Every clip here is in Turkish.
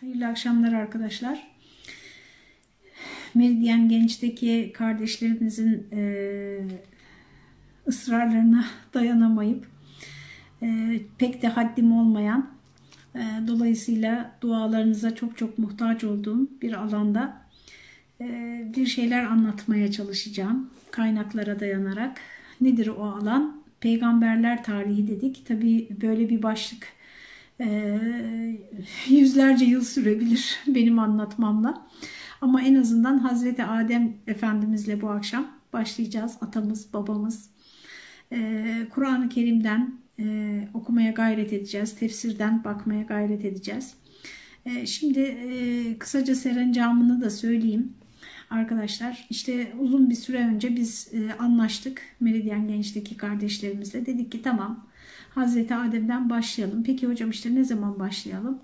Hayırlı akşamlar arkadaşlar. Meridyen Genç'teki kardeşlerimizin e, ısrarlarına dayanamayıp e, pek de haddim olmayan e, dolayısıyla dualarınıza çok çok muhtaç olduğum bir alanda e, bir şeyler anlatmaya çalışacağım kaynaklara dayanarak. Nedir o alan? Peygamberler tarihi dedik. Tabi böyle bir başlık e, yüzlerce yıl sürebilir benim anlatmamla. Ama en azından Hazreti Adem Efendimizle bu akşam başlayacağız. Atamız, babamız. E, Kur'an-ı Kerim'den e, okumaya gayret edeceğiz. Tefsirden bakmaya gayret edeceğiz. E, şimdi e, kısaca serencamını da söyleyeyim. Arkadaşlar işte uzun bir süre önce biz e, anlaştık Meridyen Genç'teki kardeşlerimizle. Dedik ki tamam Hazreti Adem'den başlayalım. Peki hocam işte ne zaman başlayalım?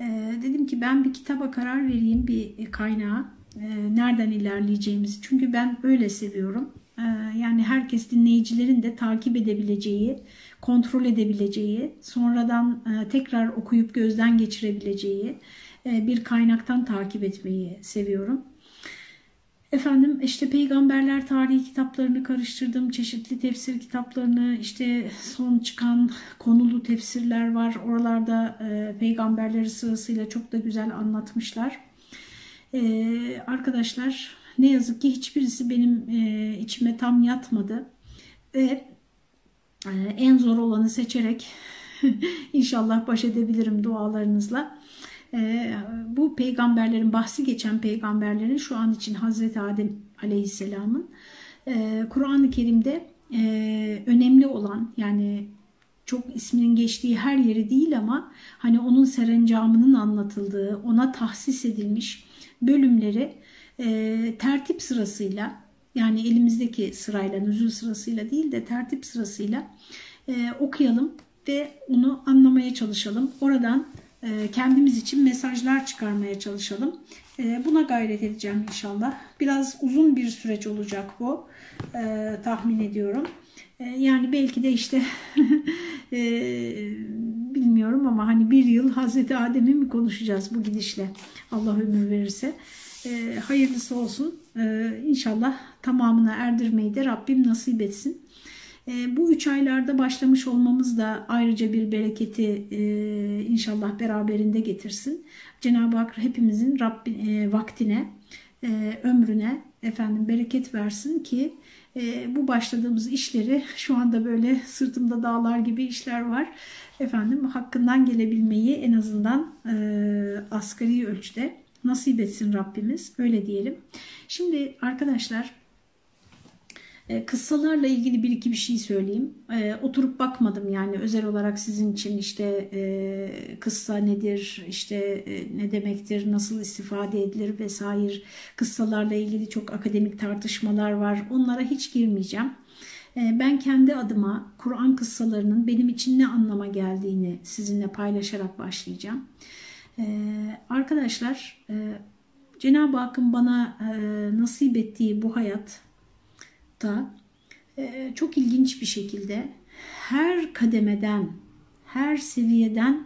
E, dedim ki ben bir kitaba karar vereyim bir kaynağa. E, nereden ilerleyeceğimizi. Çünkü ben öyle seviyorum. E, yani herkes dinleyicilerin de takip edebileceği, kontrol edebileceği, sonradan e, tekrar okuyup gözden geçirebileceği e, bir kaynaktan takip etmeyi seviyorum. Efendim işte peygamberler tarihi kitaplarını karıştırdım. Çeşitli tefsir kitaplarını işte son çıkan konulu tefsirler var. Oralarda e, peygamberleri sırasıyla çok da güzel anlatmışlar. E, arkadaşlar ne yazık ki hiçbirisi benim e, içime tam yatmadı. Ve e, en zor olanı seçerek inşallah baş edebilirim dualarınızla. Ee, bu peygamberlerin bahsi geçen peygamberlerin şu an için Hazreti Adem Aleyhisselam'ın e, Kur'an-ı Kerim'de e, önemli olan yani çok isminin geçtiği her yeri değil ama hani onun serencamının anlatıldığı, ona tahsis edilmiş bölümleri tertip sırasıyla yani elimizdeki sırayla, nüzul sırasıyla değil de tertip sırasıyla okuyalım ve onu anlamaya çalışalım. Oradan kendimiz için mesajlar çıkarmaya çalışalım. E, buna gayret edeceğim inşallah. Biraz uzun bir süreç olacak bu e, tahmin ediyorum. Yani belki de işte bilmiyorum ama hani bir yıl Hazreti Adem'i mi konuşacağız bu gidişle Allah ömür verirse. Hayırlısı olsun. İnşallah tamamına erdirmeyi de Rabbim nasip etsin. E, bu üç aylarda başlamış olmamız da ayrıca bir bereketi e, inşallah beraberinde getirsin. Cenab-ı Hak hepimizin Rabbi, e, vaktine, e, ömrüne efendim bereket versin ki e, bu başladığımız işleri şu anda böyle sırtımda dağlar gibi işler var. Efendim hakkından gelebilmeyi en azından e, asgari ölçüde nasip etsin Rabbimiz. Öyle diyelim. Şimdi arkadaşlar e, kıssalarla ilgili bir iki bir şey söyleyeyim. E, oturup bakmadım yani özel olarak sizin için işte e, kıssa nedir, işte e, ne demektir, nasıl istifade edilir vesaire. Kıssalarla ilgili çok akademik tartışmalar var. Onlara hiç girmeyeceğim. E, ben kendi adıma Kur'an kıssalarının benim için ne anlama geldiğini sizinle paylaşarak başlayacağım. E, arkadaşlar Cenab-ı Hakk'ın bana nasip ettiği bu hayat da e, çok ilginç bir şekilde her kademeden, her seviyeden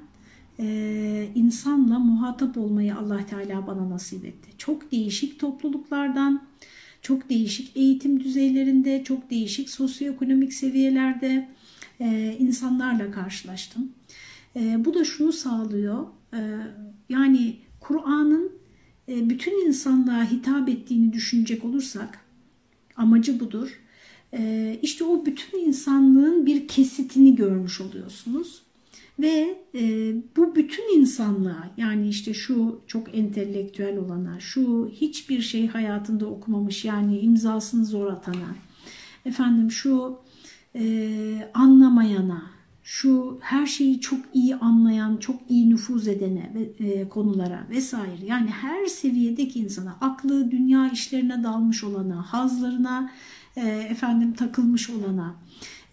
e, insanla muhatap olmayı Allah Teala bana nasip etti. Çok değişik topluluklardan, çok değişik eğitim düzeylerinde, çok değişik sosyoekonomik seviyelerde e, insanlarla karşılaştım. Bu da şunu sağlıyor, yani Kur'an'ın bütün insanlığa hitap ettiğini düşünecek olursak, amacı budur. E, işte o bütün insanlığın bir kesitini görmüş oluyorsunuz. Ve e, bu bütün insanlığa yani işte şu çok entelektüel olana, şu hiçbir şey hayatında okumamış yani imzasını zor atana, efendim şu e, anlamayana, şu her şeyi çok iyi anlayan, çok iyi nüfuz edene e, konulara vesaire yani her seviyedeki insana, aklı dünya işlerine dalmış olana, hazlarına e, efendim takılmış olana,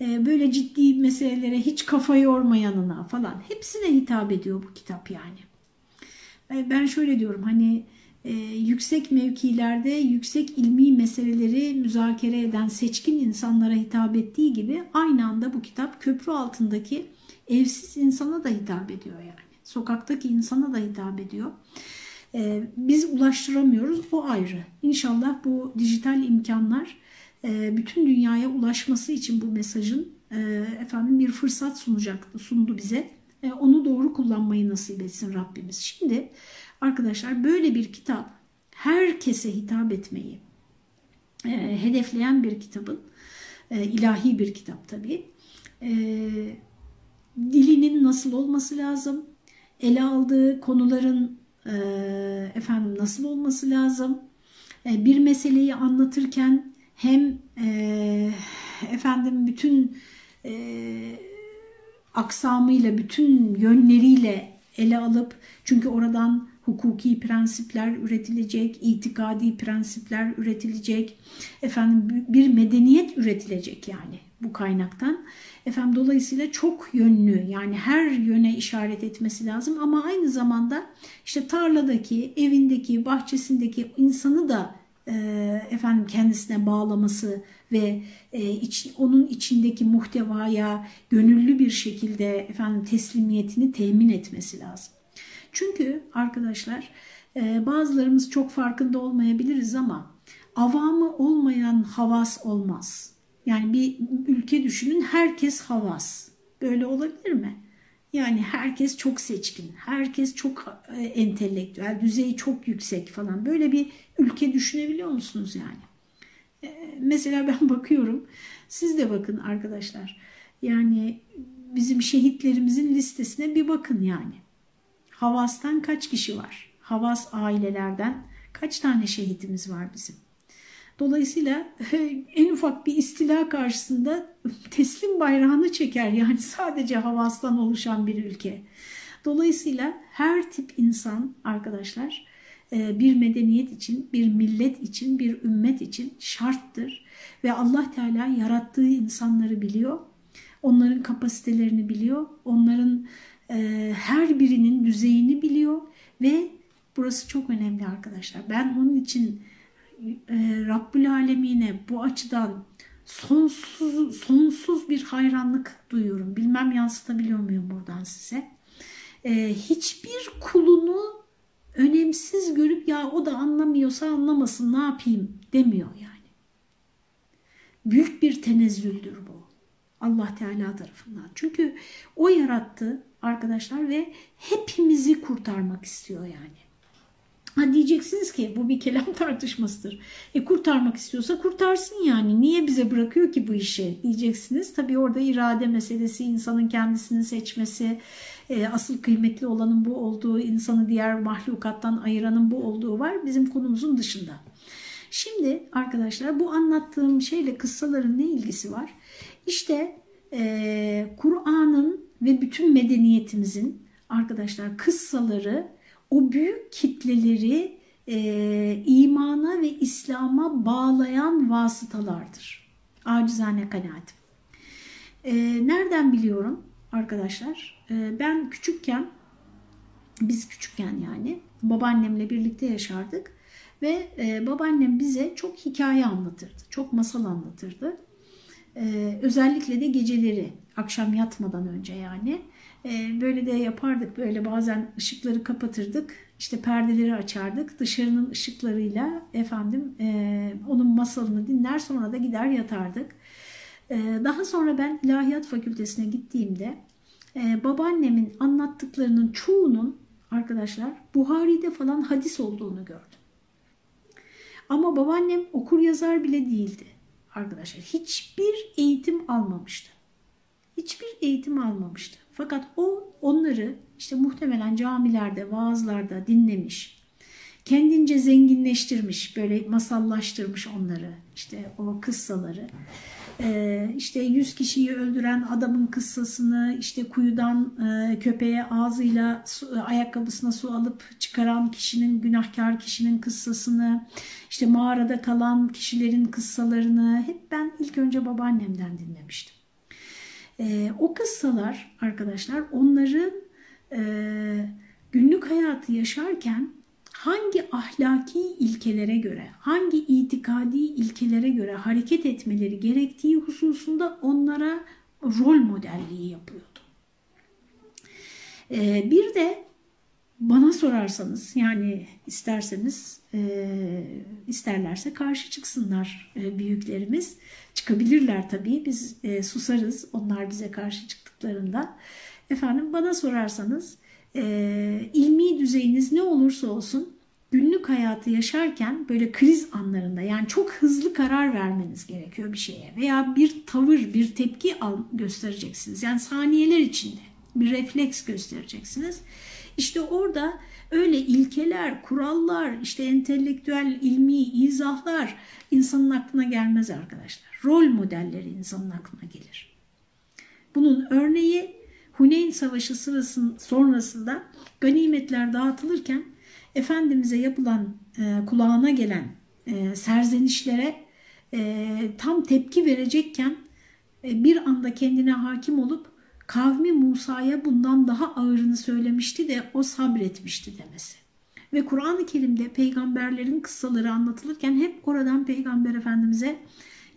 e, böyle ciddi meselelere hiç kafa yormayanına falan hepsine hitap ediyor bu kitap yani. E, ben şöyle diyorum hani e, yüksek mevkilerde yüksek ilmi meseleleri müzakere eden seçkin insanlara hitap ettiği gibi aynı anda bu kitap köprü altındaki evsiz insana da hitap ediyor yani. sokaktaki insana da hitap ediyor. E, biz ulaştıramıyoruz o ayrı. İnşallah bu dijital imkanlar e, bütün dünyaya ulaşması için bu mesajın e, efendim bir fırsat sunacak sundu bize. E, onu doğru kullanmayı nasip etsin Rabbimiz. Şimdi arkadaşlar böyle bir kitap herkese hitap etmeyi e, hedefleyen bir kitabın e, ilahi bir kitap tabii. E, dilinin nasıl olması lazım? Ele aldığı konuların e, efendim nasıl olması lazım? E, bir meseleyi anlatırken hem e, efendim bütün e, aksamıyla, bütün yönleriyle ele alıp çünkü oradan hukuki prensipler üretilecek, itikadi prensipler üretilecek, efendim bir medeniyet üretilecek yani bu kaynaktan. Efendim dolayısıyla çok yönlü yani her yöne işaret etmesi lazım ama aynı zamanda işte tarladaki, evindeki, bahçesindeki insanı da e, efendim kendisine bağlaması ve e, iç, onun içindeki muhtevaya gönüllü bir şekilde efendim teslimiyetini temin etmesi lazım. Çünkü arkadaşlar e, bazılarımız çok farkında olmayabiliriz ama avamı olmayan havas olmaz. Yani bir ülke düşünün herkes havas. Böyle olabilir mi? Yani herkes çok seçkin, herkes çok e, entelektüel, düzeyi çok yüksek falan. Böyle bir ülke düşünebiliyor musunuz yani? E, mesela ben bakıyorum, siz de bakın arkadaşlar. Yani bizim şehitlerimizin listesine bir bakın yani. Havas'tan kaç kişi var? Havas ailelerden kaç tane şehitimiz var bizim? Dolayısıyla en ufak bir istila karşısında teslim bayrağını çeker. Yani sadece Havas'tan oluşan bir ülke. Dolayısıyla her tip insan arkadaşlar e, bir medeniyet için, bir millet için, bir ümmet için şarttır. Ve Allah Teala yarattığı insanları biliyor. Onların kapasitelerini biliyor. Onların e, her birinin düzeyini biliyor ve burası çok önemli arkadaşlar. Ben onun için e, Rabbül Alemine bu açıdan sonsuz sonsuz bir hayranlık duyuyorum. Bilmem yansıtabiliyor muyum buradan size. E, hiçbir kulunu önemsiz görüp ya o da anlamıyorsa anlamasın ne yapayım demiyor yani. Büyük bir tenezzüldür bu. Allah Teala tarafından. Çünkü o yarattı arkadaşlar ve hepimizi kurtarmak istiyor yani. Ha diyeceksiniz ki bu bir kelam tartışmasıdır. E kurtarmak istiyorsa kurtarsın yani. Niye bize bırakıyor ki bu işi diyeceksiniz. Tabii orada irade meselesi, insanın kendisini seçmesi, e, asıl kıymetli olanın bu olduğu, insanı diğer mahlukattan ayıranın bu olduğu var. Bizim konumuzun dışında. Şimdi arkadaşlar bu anlattığım şeyle kıssaların ne ilgisi var? İşte e, Kur'an'ın ve bütün medeniyetimizin arkadaşlar kıssaları o büyük kitleleri e, imana ve İslam'a bağlayan vasıtalardır. Acizane kanaatim. E, nereden biliyorum arkadaşlar? E, ben küçükken, biz küçükken yani babaannemle birlikte yaşardık ve e, babaannem bize çok hikaye anlatırdı, çok masal anlatırdı. E, özellikle de geceleri, akşam yatmadan önce yani. E, böyle de yapardık böyle bazen ışıkları kapatırdık işte perdeleri açardık dışarının ışıklarıyla efendim e, onun masalını dinler sonra da gider yatardık. E, daha sonra ben ilahiyat fakültesine gittiğimde e, babaannemin anlattıklarının çoğunun arkadaşlar Buhari'de falan hadis olduğunu gördüm. Ama babaannem okur yazar bile değildi arkadaşlar. Hiçbir eğitim almamıştı. Hiçbir eğitim almamıştı. Fakat o onları işte muhtemelen camilerde, vaazlarda dinlemiş. Kendince zenginleştirmiş, böyle masallaştırmış onları, işte o kıssaları. Ee, işte yüz kişiyi öldüren adamın kıssasını, işte kuyudan e, köpeğe ağzıyla su, ayakkabısına su alıp çıkaran kişinin, günahkar kişinin kıssasını, işte mağarada kalan kişilerin kıssalarını hep ben ilk önce babaannemden dinlemiştim. E, o kıssalar arkadaşlar onların e, günlük hayatı yaşarken hangi ahlaki ilkelere göre, hangi itikadi ilkelere göre hareket etmeleri gerektiği hususunda onlara rol modelliği yapıyordu. E, bir de bana sorarsanız yani isterseniz e, isterlerse karşı çıksınlar e, büyüklerimiz. Çıkabilirler tabii biz e, susarız onlar bize karşı çıktıklarında. Efendim bana sorarsanız e, ilmi düzeyiniz ne olursa olsun günlük hayatı yaşarken böyle kriz anlarında yani çok hızlı karar vermeniz gerekiyor bir şeye veya bir tavır bir tepki al, göstereceksiniz. Yani saniyeler içinde bir refleks göstereceksiniz. İşte orada öyle ilkeler, kurallar, işte entelektüel, ilmi izahlar insanın aklına gelmez arkadaşlar. Rol modelleri insanın aklına gelir. Bunun örneği Huneyn Savaşı sırasında sonrasında ganimetler dağıtılırken Efendimiz'e yapılan e, kulağına gelen e, serzenişlere e, tam tepki verecekken e, bir anda kendine hakim olup kavmi Musa'ya bundan daha ağırını söylemişti de o sabretmişti demesi. Ve Kur'an-ı Kerim'de peygamberlerin kıssaları anlatılırken hep oradan peygamber efendimize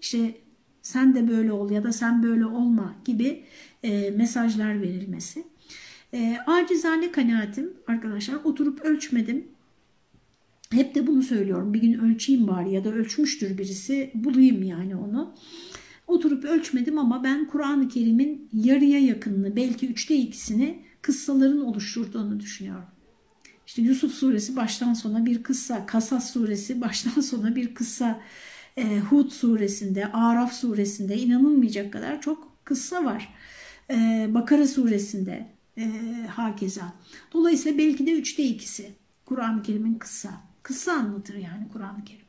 işte sen de böyle ol ya da sen böyle olma gibi e, mesajlar verilmesi. E, acizane kanaatim arkadaşlar oturup ölçmedim. Hep de bunu söylüyorum. Bir gün ölçeyim bari ya da ölçmüştür birisi bulayım yani onu. Oturup ölçmedim ama ben Kur'an-ı Kerim'in yarıya yakınını belki üçte ikisini kıssaların oluşturduğunu düşünüyorum. İşte Yusuf suresi baştan sona bir kıssa, Kasas suresi baştan sona bir kıssa, e, Hud suresinde, Araf suresinde inanılmayacak kadar çok kıssa var. E, Bakara suresinde e, hakeza. Dolayısıyla belki de üçte ikisi Kur'an-ı Kerim'in kıssa. Kıssa anlatır yani Kur'an-ı Kerim.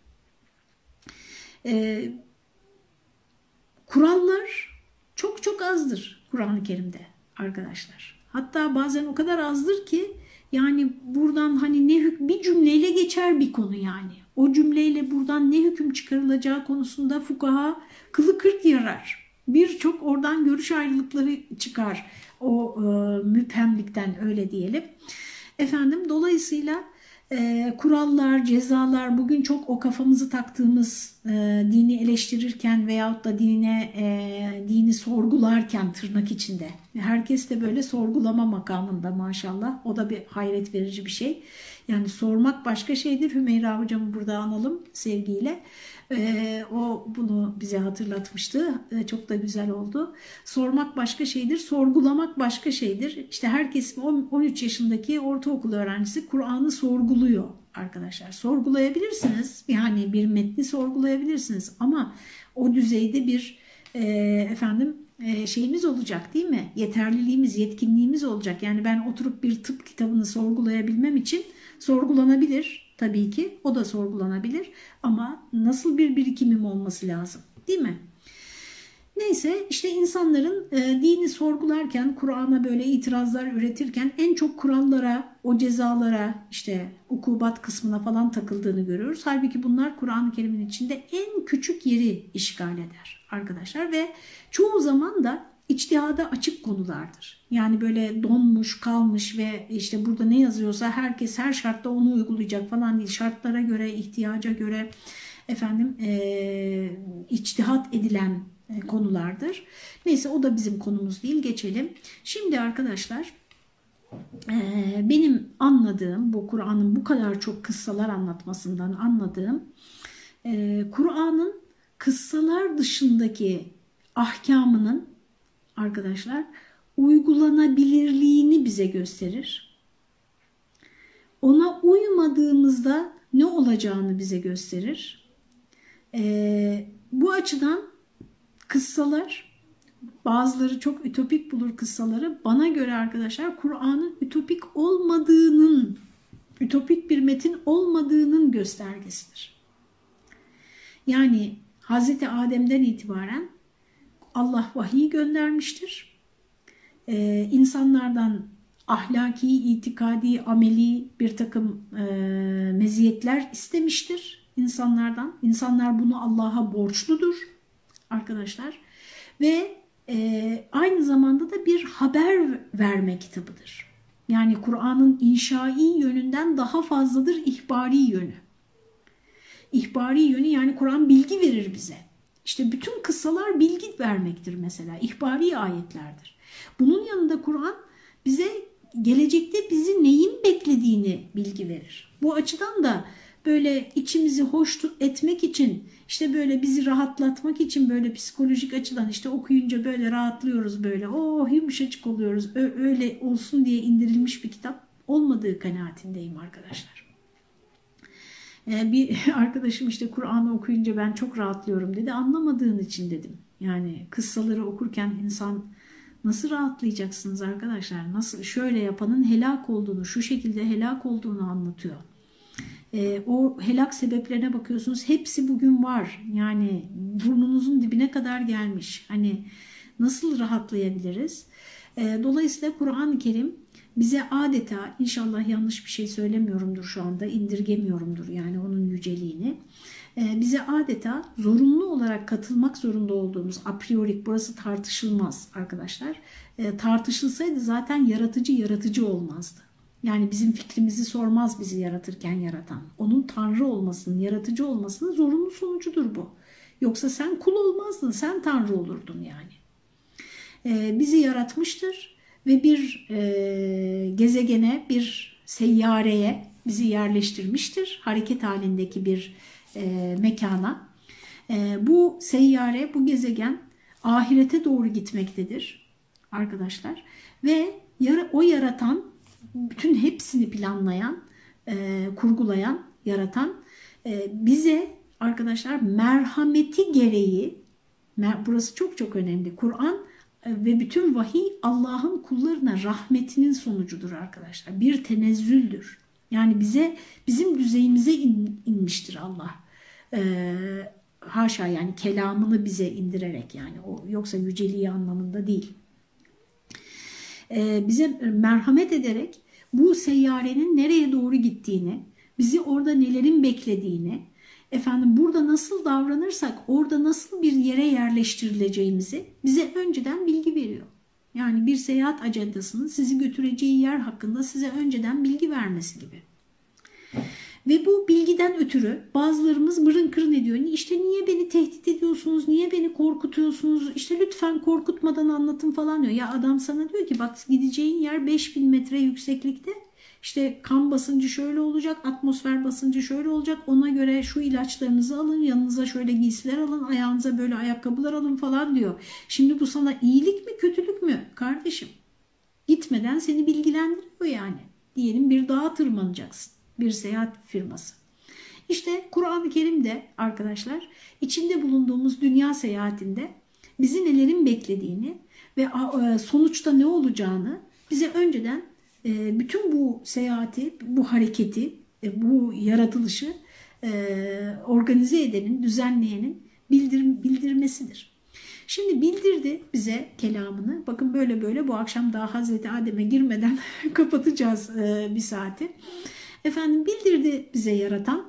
E, kurallar çok çok azdır Kur'an-ı Kerim'de arkadaşlar. Hatta bazen o kadar azdır ki yani buradan hani ne bir cümleyle geçer bir konu yani. O cümleyle buradan ne hüküm çıkarılacağı konusunda fukaha kılı kırk yarar. Birçok oradan görüş ayrılıkları çıkar o e, müphemlikten öyle diyelim. Efendim dolayısıyla e, kurallar, cezalar bugün çok o kafamızı taktığımız e, dini eleştirirken veyahut da dine e, dini sorgularken tırnak içinde. Herkes de böyle sorgulama makamında maşallah. O da bir hayret verici bir şey. Yani sormak başka şeydir. Hümeyra hocamı burada analım sevgiyle. E, o bunu bize hatırlatmıştı. E, çok da güzel oldu. Sormak başka şeydir, sorgulamak başka şeydir. İşte herkes 13 yaşındaki ortaokul öğrencisi Kur'an'ı sorguluyor arkadaşlar. Sorgulayabilirsiniz. Yani bir metni sorgulayabilirsiniz ama o düzeyde bir e, efendim e, şeyimiz olacak değil mi? Yeterliliğimiz, yetkinliğimiz olacak. Yani ben oturup bir tıp kitabını sorgulayabilmem için sorgulanabilir tabii ki. O da sorgulanabilir ama nasıl bir birikimim olması lazım değil mi? Neyse işte insanların e, dini sorgularken, Kur'an'a böyle itirazlar üretirken en çok kurallara, o cezalara, işte ukubat kısmına falan takıldığını görüyoruz. Halbuki bunlar Kur'an-ı Kerim'in içinde en küçük yeri işgal eder arkadaşlar ve çoğu zaman da içtihada açık konulardır. Yani böyle donmuş, kalmış ve işte burada ne yazıyorsa herkes her şartta onu uygulayacak falan değil. Şartlara göre, ihtiyaca göre efendim e, içtihat edilen e, konulardır. Neyse o da bizim konumuz değil. Geçelim. Şimdi arkadaşlar e, benim anladığım bu Kur'an'ın bu kadar çok kıssalar anlatmasından anladığım e, Kur'an'ın kıssalar dışındaki ahkamının arkadaşlar uygulanabilirliğini bize gösterir. Ona uymadığımızda ne olacağını bize gösterir. Ee, bu açıdan kıssalar bazıları çok ütopik bulur kıssaları. Bana göre arkadaşlar Kur'an'ın ütopik olmadığının, ütopik bir metin olmadığının göstergesidir. Yani Hz. Adem'den itibaren Allah vahiy göndermiştir. Ee, insanlardan ahlaki, itikadi, ameli bir takım e, meziyetler istemiştir insanlardan. İnsanlar bunu Allah'a borçludur arkadaşlar. Ve e, aynı zamanda da bir haber verme kitabıdır. Yani Kur'an'ın inşai yönünden daha fazladır ihbari yönü. İhbari yönü yani Kur'an bilgi verir bize. İşte bütün kıssalar bilgi vermektir mesela. İhbari ayetlerdir. Bunun yanında Kur'an bize gelecekte bizi neyin beklediğini bilgi verir. Bu açıdan da böyle içimizi hoş etmek için işte böyle bizi rahatlatmak için böyle psikolojik açıdan işte okuyunca böyle rahatlıyoruz böyle oh yumuşacık oluyoruz öyle olsun diye indirilmiş bir kitap olmadığı kanaatindeyim arkadaşlar. Ee, bir arkadaşım işte Kur'an'ı okuyunca ben çok rahatlıyorum dedi anlamadığın için dedim. Yani kıssaları okurken insan nasıl rahatlayacaksınız arkadaşlar? Nasıl şöyle yapanın helak olduğunu, şu şekilde helak olduğunu anlatıyor. E, o helak sebeplerine bakıyorsunuz. Hepsi bugün var. Yani burnunuzun dibine kadar gelmiş. Hani nasıl rahatlayabiliriz? E, dolayısıyla Kur'an-ı Kerim bize adeta inşallah yanlış bir şey söylemiyorumdur şu anda indirgemiyorumdur yani onun yüceliğini ee, bize adeta zorunlu olarak katılmak zorunda olduğumuz a priori burası tartışılmaz arkadaşlar. E, tartışılsaydı zaten yaratıcı yaratıcı olmazdı. Yani bizim fikrimizi sormaz bizi yaratırken yaratan. Onun tanrı olmasının, yaratıcı olmasının zorunlu sonucudur bu. Yoksa sen kul olmazdın, sen tanrı olurdun yani. E, bizi yaratmıştır ve bir e, gezegene, bir seyyareye bizi yerleştirmiştir. Hareket halindeki bir e, mekana. E, bu seyyare, bu gezegen ahirete doğru gitmektedir arkadaşlar. Ve o yaratan, bütün hepsini planlayan, e, kurgulayan, yaratan e, bize arkadaşlar merhameti gereği, burası çok çok önemli. Kur'an ve bütün vahiy Allah'ın kullarına rahmetinin sonucudur arkadaşlar. Bir tenezzüldür. Yani bize bizim düzeyimize in, inmiştir Allah. Ee, haşa yani kelamını bize indirerek yani o yoksa yüceliği anlamında değil. Ee, bize merhamet ederek bu seyyarenin nereye doğru gittiğini, bizi orada nelerin beklediğini, efendim burada nasıl davranırsak orada nasıl bir yere yerleştirileceğimizi bize önceden bilgi veriyor. Yani bir seyahat ajandasının sizi götüreceği yer hakkında size önceden bilgi vermesi gibi. Ve bu bilgiden ötürü bazılarımız mırın kırın ediyor. İşte niye beni tehdit ediyorsunuz, niye beni korkutuyorsunuz, İşte lütfen korkutmadan anlatın falan diyor. Ya adam sana diyor ki bak gideceğin yer 5000 metre yükseklikte. İşte kan basıncı şöyle olacak, atmosfer basıncı şöyle olacak. Ona göre şu ilaçlarınızı alın, yanınıza şöyle giysiler alın, ayağınıza böyle ayakkabılar alın falan diyor. Şimdi bu sana iyilik mi, kötülük mü kardeşim? Gitmeden seni bilgilendiriyor yani. Diyelim bir dağa tırmanacaksın. Bir seyahat firması. İşte Kur'an-ı Kerim'de arkadaşlar içinde bulunduğumuz dünya seyahatinde bizi nelerin beklediğini ve e, sonuçta ne olacağını bize önceden bütün bu seyahati, bu hareketi, e, bu yaratılışı organize edenin, düzenleyenin bildir, bildirmesidir. Şimdi bildirdi bize kelamını. Bakın böyle böyle bu akşam daha Hazreti Adem'e girmeden kapatacağız bir saati. Efendim bildirdi bize yaratan.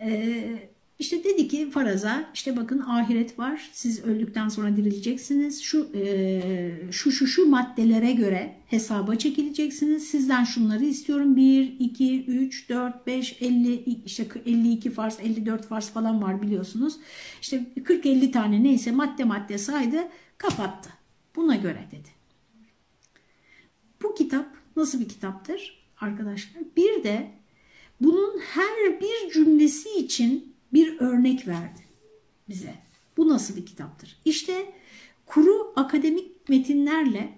Ee, işte dedi ki faraza işte bakın ahiret var siz öldükten sonra dirileceksiniz. Şu e, şu şu şu maddelere göre hesaba çekileceksiniz. Sizden şunları istiyorum. 1 2 3 4 5 50 işte 52 farz 54 farz falan var biliyorsunuz. İşte 40 50 tane neyse madde madde saydı kapattı. Buna göre dedi. Bu kitap nasıl bir kitaptır arkadaşlar. Bir de bunun her bir cümlesi için bir örnek verdi bize. Bu nasıl bir kitaptır? İşte kuru akademik metinlerle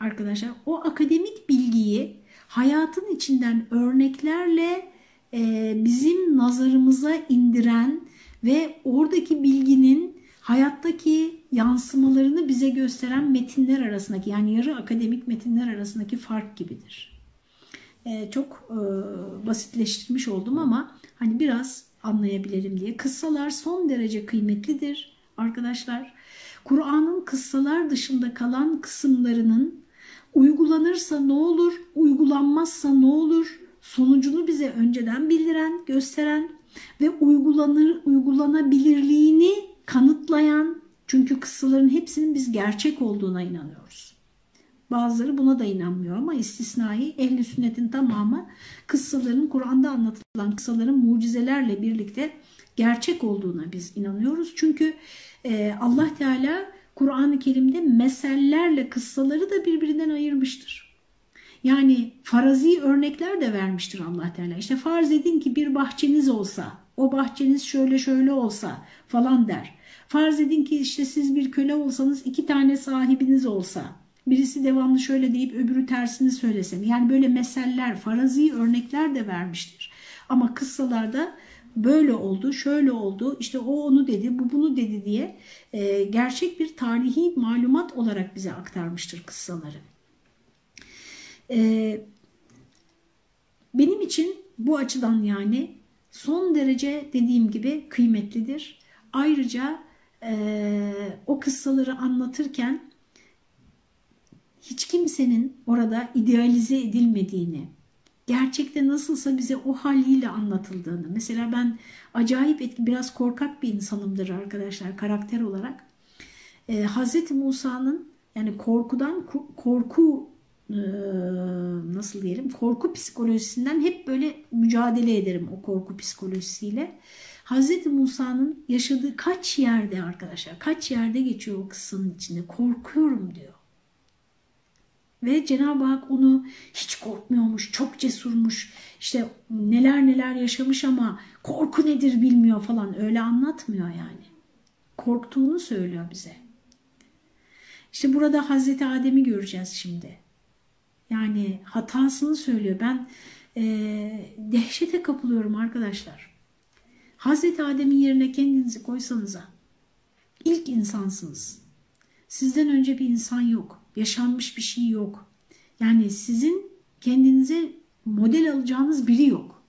arkadaşlar o akademik bilgiyi hayatın içinden örneklerle e, bizim nazarımıza indiren ve oradaki bilginin hayattaki yansımalarını bize gösteren metinler arasındaki yani yarı akademik metinler arasındaki fark gibidir. E, çok e, basitleştirmiş oldum ama hani biraz anlayabilelim diye. Kıssalar son derece kıymetlidir arkadaşlar. Kur'an'ın kıssalar dışında kalan kısımlarının uygulanırsa ne olur, uygulanmazsa ne olur sonucunu bize önceden bildiren, gösteren ve uygulanır uygulanabilirliğini kanıtlayan çünkü kıssaların hepsinin biz gerçek olduğuna inanıyoruz. Bazıları buna da inanmıyor ama istisnai ehli sünnetin tamamı kıssaların Kur'an'da anlatılan kıssaların mucizelerle birlikte gerçek olduğuna biz inanıyoruz. Çünkü e, Allah Teala Kur'an-ı Kerim'de mesellerle kıssaları da birbirinden ayırmıştır. Yani farazi örnekler de vermiştir allah Teala. İşte farz edin ki bir bahçeniz olsa, o bahçeniz şöyle şöyle olsa falan der. Farz edin ki işte siz bir köle olsanız iki tane sahibiniz olsa, birisi devamlı şöyle deyip öbürü tersini söylese. Yani böyle meseller, farazi örnekler de vermiştir. Ama kıssalarda böyle oldu, şöyle oldu, işte o onu dedi, bu bunu dedi diye e, gerçek bir tarihi malumat olarak bize aktarmıştır kıssaları. E, benim için bu açıdan yani son derece dediğim gibi kıymetlidir. Ayrıca e, o kıssaları anlatırken hiç kimsenin orada idealize edilmediğini, gerçekte nasılsa bize o haliyle anlatıldığını. Mesela ben acayip etki, biraz korkak bir insanımdır arkadaşlar karakter olarak. Ee, Hz. Musa'nın yani korkudan korku e, nasıl diyelim korku psikolojisinden hep böyle mücadele ederim o korku psikolojisiyle. Hz. Musa'nın yaşadığı kaç yerde arkadaşlar kaç yerde geçiyor o kıssanın içinde korkuyorum diyor. Ve Cenab-ı Hak onu hiç korkmuyormuş, çok cesurmuş, işte neler neler yaşamış ama korku nedir bilmiyor falan öyle anlatmıyor yani. Korktuğunu söylüyor bize. İşte burada Hazreti Adem'i göreceğiz şimdi. Yani hatasını söylüyor. Ben e, dehşete kapılıyorum arkadaşlar. Hazreti Adem'in yerine kendinizi koysanıza. İlk insansınız. Sizden önce bir insan yok yaşanmış bir şey yok. Yani sizin kendinize model alacağınız biri yok.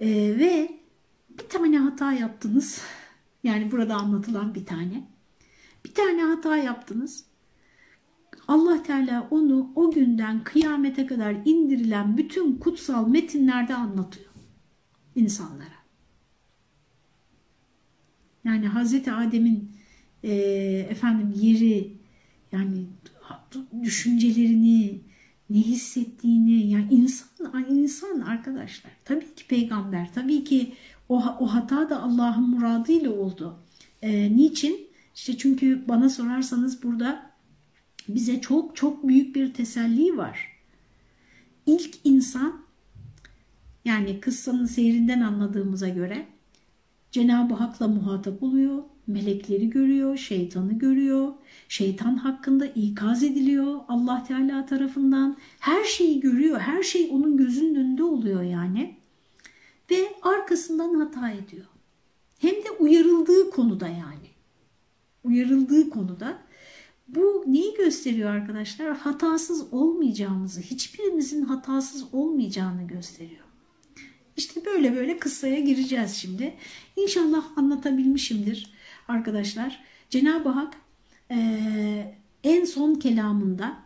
Ee, ve bir tane hata yaptınız. Yani burada anlatılan bir tane. Bir tane hata yaptınız. Allah Teala onu o günden kıyamete kadar indirilen bütün kutsal metinlerde anlatıyor insanlara. Yani Hazreti Adem'in e, efendim yeri yani düşüncelerini ne hissettiğini yani insan insan arkadaşlar tabii ki peygamber tabii ki o, o hata da Allah'ın muradıyla oldu. E, niçin? İşte çünkü bana sorarsanız burada bize çok çok büyük bir teselli var. İlk insan yani kıssanın seyrinden anladığımıza göre Cenab-ı Hak'la muhatap oluyor melekleri görüyor, şeytanı görüyor. Şeytan hakkında ikaz ediliyor Allah Teala tarafından. Her şeyi görüyor, her şey onun gözünün önünde oluyor yani. Ve arkasından hata ediyor. Hem de uyarıldığı konuda yani. Uyarıldığı konuda. Bu neyi gösteriyor arkadaşlar? Hatasız olmayacağımızı, hiçbirimizin hatasız olmayacağını gösteriyor. İşte böyle böyle kıssaya gireceğiz şimdi. İnşallah anlatabilmişimdir arkadaşlar Cenab-ı Hak e, en son kelamında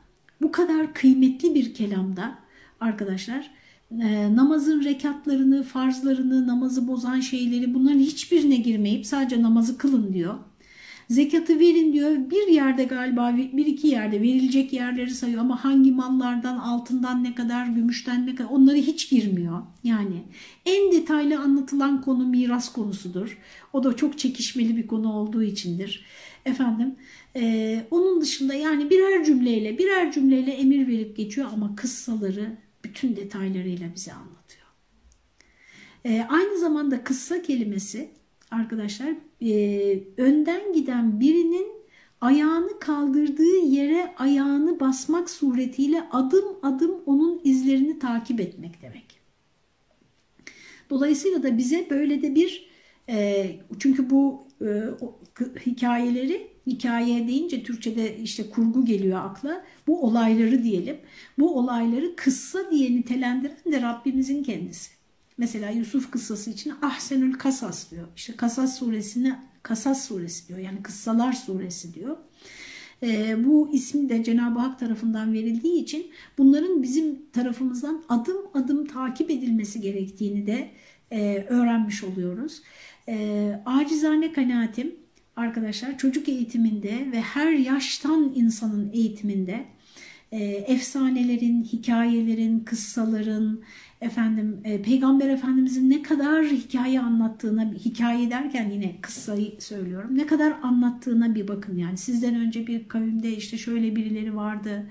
bu kadar kıymetli bir kelamda arkadaşlar e, namazın rekatlarını, farzlarını, namazı bozan şeyleri bunların hiçbirine girmeyip sadece namazı kılın diyor. Zekatı verin diyor. Bir yerde galiba bir iki yerde verilecek yerleri sayıyor ama hangi mallardan, altından ne kadar, gümüşten ne kadar onları hiç girmiyor. Yani en detaylı anlatılan konu miras konusudur. O da çok çekişmeli bir konu olduğu içindir. Efendim e, onun dışında yani birer cümleyle birer cümleyle emir verip geçiyor ama kıssaları bütün detaylarıyla bize anlatıyor. E, aynı zamanda kıssa kelimesi arkadaşlar e, önden giden birinin ayağını kaldırdığı yere ayağını basmak suretiyle adım adım onun izlerini takip etmek demek. Dolayısıyla da bize böyle de bir e, çünkü bu e, hikayeleri hikaye deyince Türkçe'de işte kurgu geliyor akla. Bu olayları diyelim. Bu olayları kıssa diye nitelendiren de Rabbimizin kendisi. Mesela Yusuf kıssası için Ahsenül Kasas diyor. İşte Kasas suresini Kasas suresi diyor. Yani kıssalar suresi diyor. E, bu ismi de Cenab-ı Hak tarafından verildiği için bunların bizim tarafımızdan adım adım takip edilmesi gerektiğini de e, öğrenmiş oluyoruz. E, acizane kanaatim arkadaşlar çocuk eğitiminde ve her yaştan insanın eğitiminde e, efsanelerin, hikayelerin, kıssaların, efendim e, Peygamber Efendimizin ne kadar hikaye anlattığına, hikaye derken yine kıssayı söylüyorum, ne kadar anlattığına bir bakın yani. Sizden önce bir kavimde işte şöyle birileri vardı,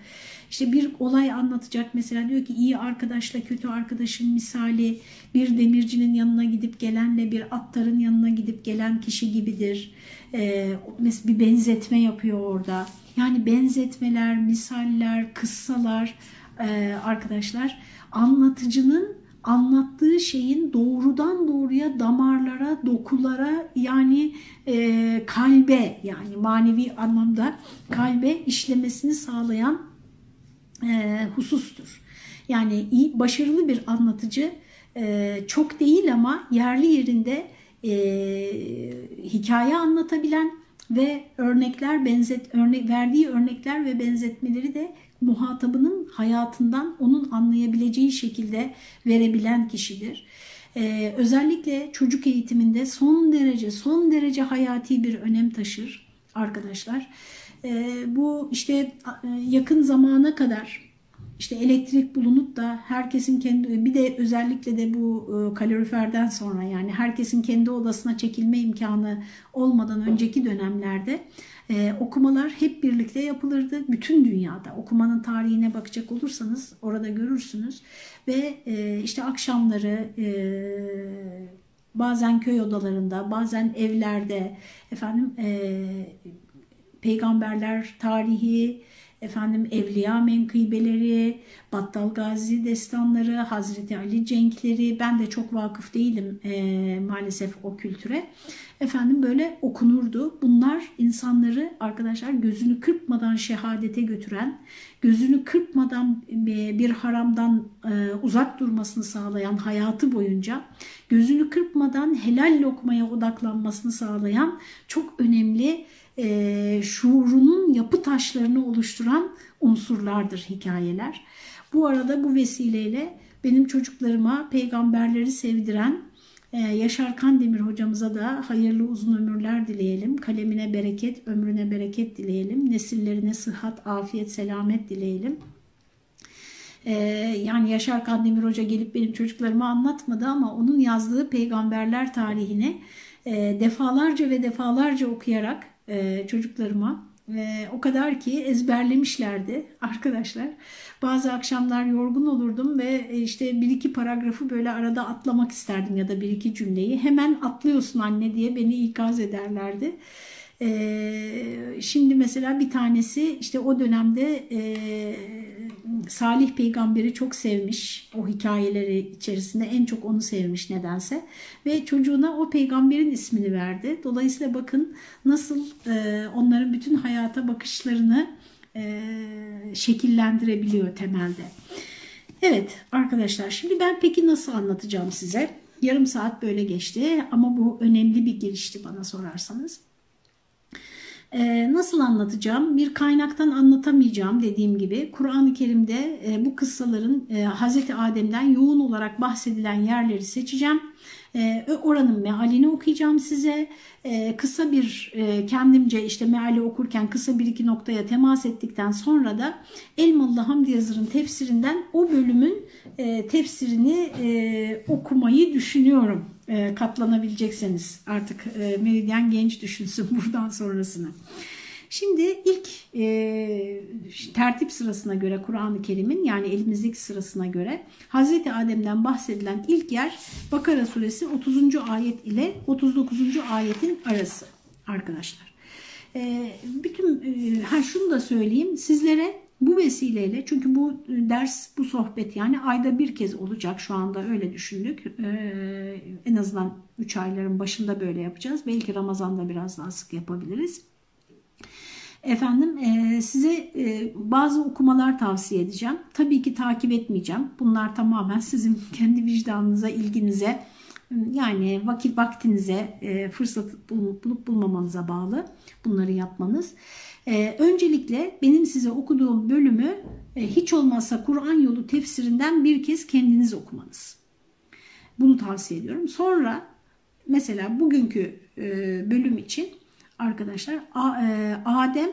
işte bir olay anlatacak mesela diyor ki iyi arkadaşla kötü arkadaşın misali bir demircinin yanına gidip gelenle bir attarın yanına gidip gelen kişi gibidir. Ee, bir benzetme yapıyor orada. Yani benzetmeler, misaller, kıssalar e, arkadaşlar anlatıcının anlattığı şeyin doğrudan doğruya damarlara, dokulara yani e, kalbe yani manevi anlamda kalbe işlemesini sağlayan e, husustur. Yani iyi, başarılı bir anlatıcı e, çok değil ama yerli yerinde e, hikaye anlatabilen ve örnekler benzet örnek verdiği örnekler ve benzetmeleri de muhatabının hayatından onun anlayabileceği şekilde verebilen kişidir. Ee, özellikle çocuk eğitiminde son derece son derece hayati bir önem taşır arkadaşlar. Ee, bu işte e, yakın zamana kadar işte elektrik bulunup da herkesin kendi bir de özellikle de bu e, kaloriferden sonra yani herkesin kendi odasına çekilme imkanı olmadan önceki dönemlerde e, okumalar hep birlikte yapılırdı. Bütün dünyada okumanın tarihine bakacak olursanız orada görürsünüz ve e, işte akşamları e, bazen köy odalarında bazen evlerde efendim e, peygamberler tarihi efendim Evliya menkıbeleri, Battal Gazi destanları, Hazreti Ali cenkleri ben de çok vakıf değilim e, maalesef o kültüre. Efendim böyle okunurdu. Bunlar insanları arkadaşlar gözünü kırpmadan şehadete götüren, gözünü kırpmadan bir haramdan e, uzak durmasını sağlayan hayatı boyunca gözünü kırpmadan helal lokmaya odaklanmasını sağlayan çok önemli e, şuurunun yapı taşlarını oluşturan unsurlardır hikayeler. Bu arada bu vesileyle benim çocuklarıma peygamberleri sevdiren e, Yaşar Kandemir hocamıza da hayırlı uzun ömürler dileyelim. Kalemine bereket, ömrüne bereket dileyelim. Nesillerine sıhhat, afiyet, selamet dileyelim. Ee, yani Yaşar Kandemir Hoca gelip benim çocuklarıma anlatmadı ama onun yazdığı peygamberler tarihini e, defalarca ve defalarca okuyarak e, çocuklarıma. E, o kadar ki ezberlemişlerdi arkadaşlar. Bazı akşamlar yorgun olurdum ve e, işte bir iki paragrafı böyle arada atlamak isterdim ya da bir iki cümleyi. Hemen atlıyorsun anne diye beni ikaz ederlerdi. Ee, şimdi mesela bir tanesi işte o dönemde e, Salih peygamberi çok sevmiş. O hikayeleri içerisinde en çok onu sevmiş nedense. Ve çocuğuna o peygamberin ismini verdi. Dolayısıyla bakın nasıl e, onların bütün hayata bakışlarını e, şekillendirebiliyor temelde. Evet arkadaşlar şimdi ben peki nasıl anlatacağım size? Yarım saat böyle geçti ama bu önemli bir girişti bana sorarsanız. Ee, nasıl anlatacağım? Bir kaynaktan anlatamayacağım dediğim gibi. Kur'an-ı Kerim'de e, bu kıssaların e, Hz. Adem'den yoğun olarak bahsedilen yerleri seçeceğim. E, oranın mealini okuyacağım size. E, kısa bir e, kendimce işte meali okurken kısa bir iki noktaya temas ettikten sonra da Elmalı Hamdi Yazır'ın tefsirinden o bölümün e, tefsirini e, okumayı düşünüyorum e, katlanabilecekseniz artık e, Meridyen genç düşünsün buradan sonrasını. Şimdi ilk e, tertip sırasına göre Kur'an-ı Kerim'in yani elimizdeki sırasına göre Hazreti Adem'den bahsedilen ilk yer Bakara suresi 30. ayet ile 39. ayetin arası arkadaşlar. E, bütün e, ha şunu da söyleyeyim sizlere bu vesileyle çünkü bu ders, bu sohbet yani ayda bir kez olacak şu anda öyle düşündük. Ee, en azından 3 ayların başında böyle yapacağız. Belki Ramazan'da biraz daha sık yapabiliriz. Efendim e, size e, bazı okumalar tavsiye edeceğim. Tabii ki takip etmeyeceğim. Bunlar tamamen sizin kendi vicdanınıza, ilginize yani vakit vaktinize e, fırsat bulup bulmamanıza bağlı bunları yapmanız. Ee, öncelikle benim size okuduğum bölümü e, hiç olmazsa Kur'an yolu tefsirinden bir kez kendiniz okumanız. Bunu tavsiye ediyorum. Sonra mesela bugünkü e, bölüm için arkadaşlar e, Adem,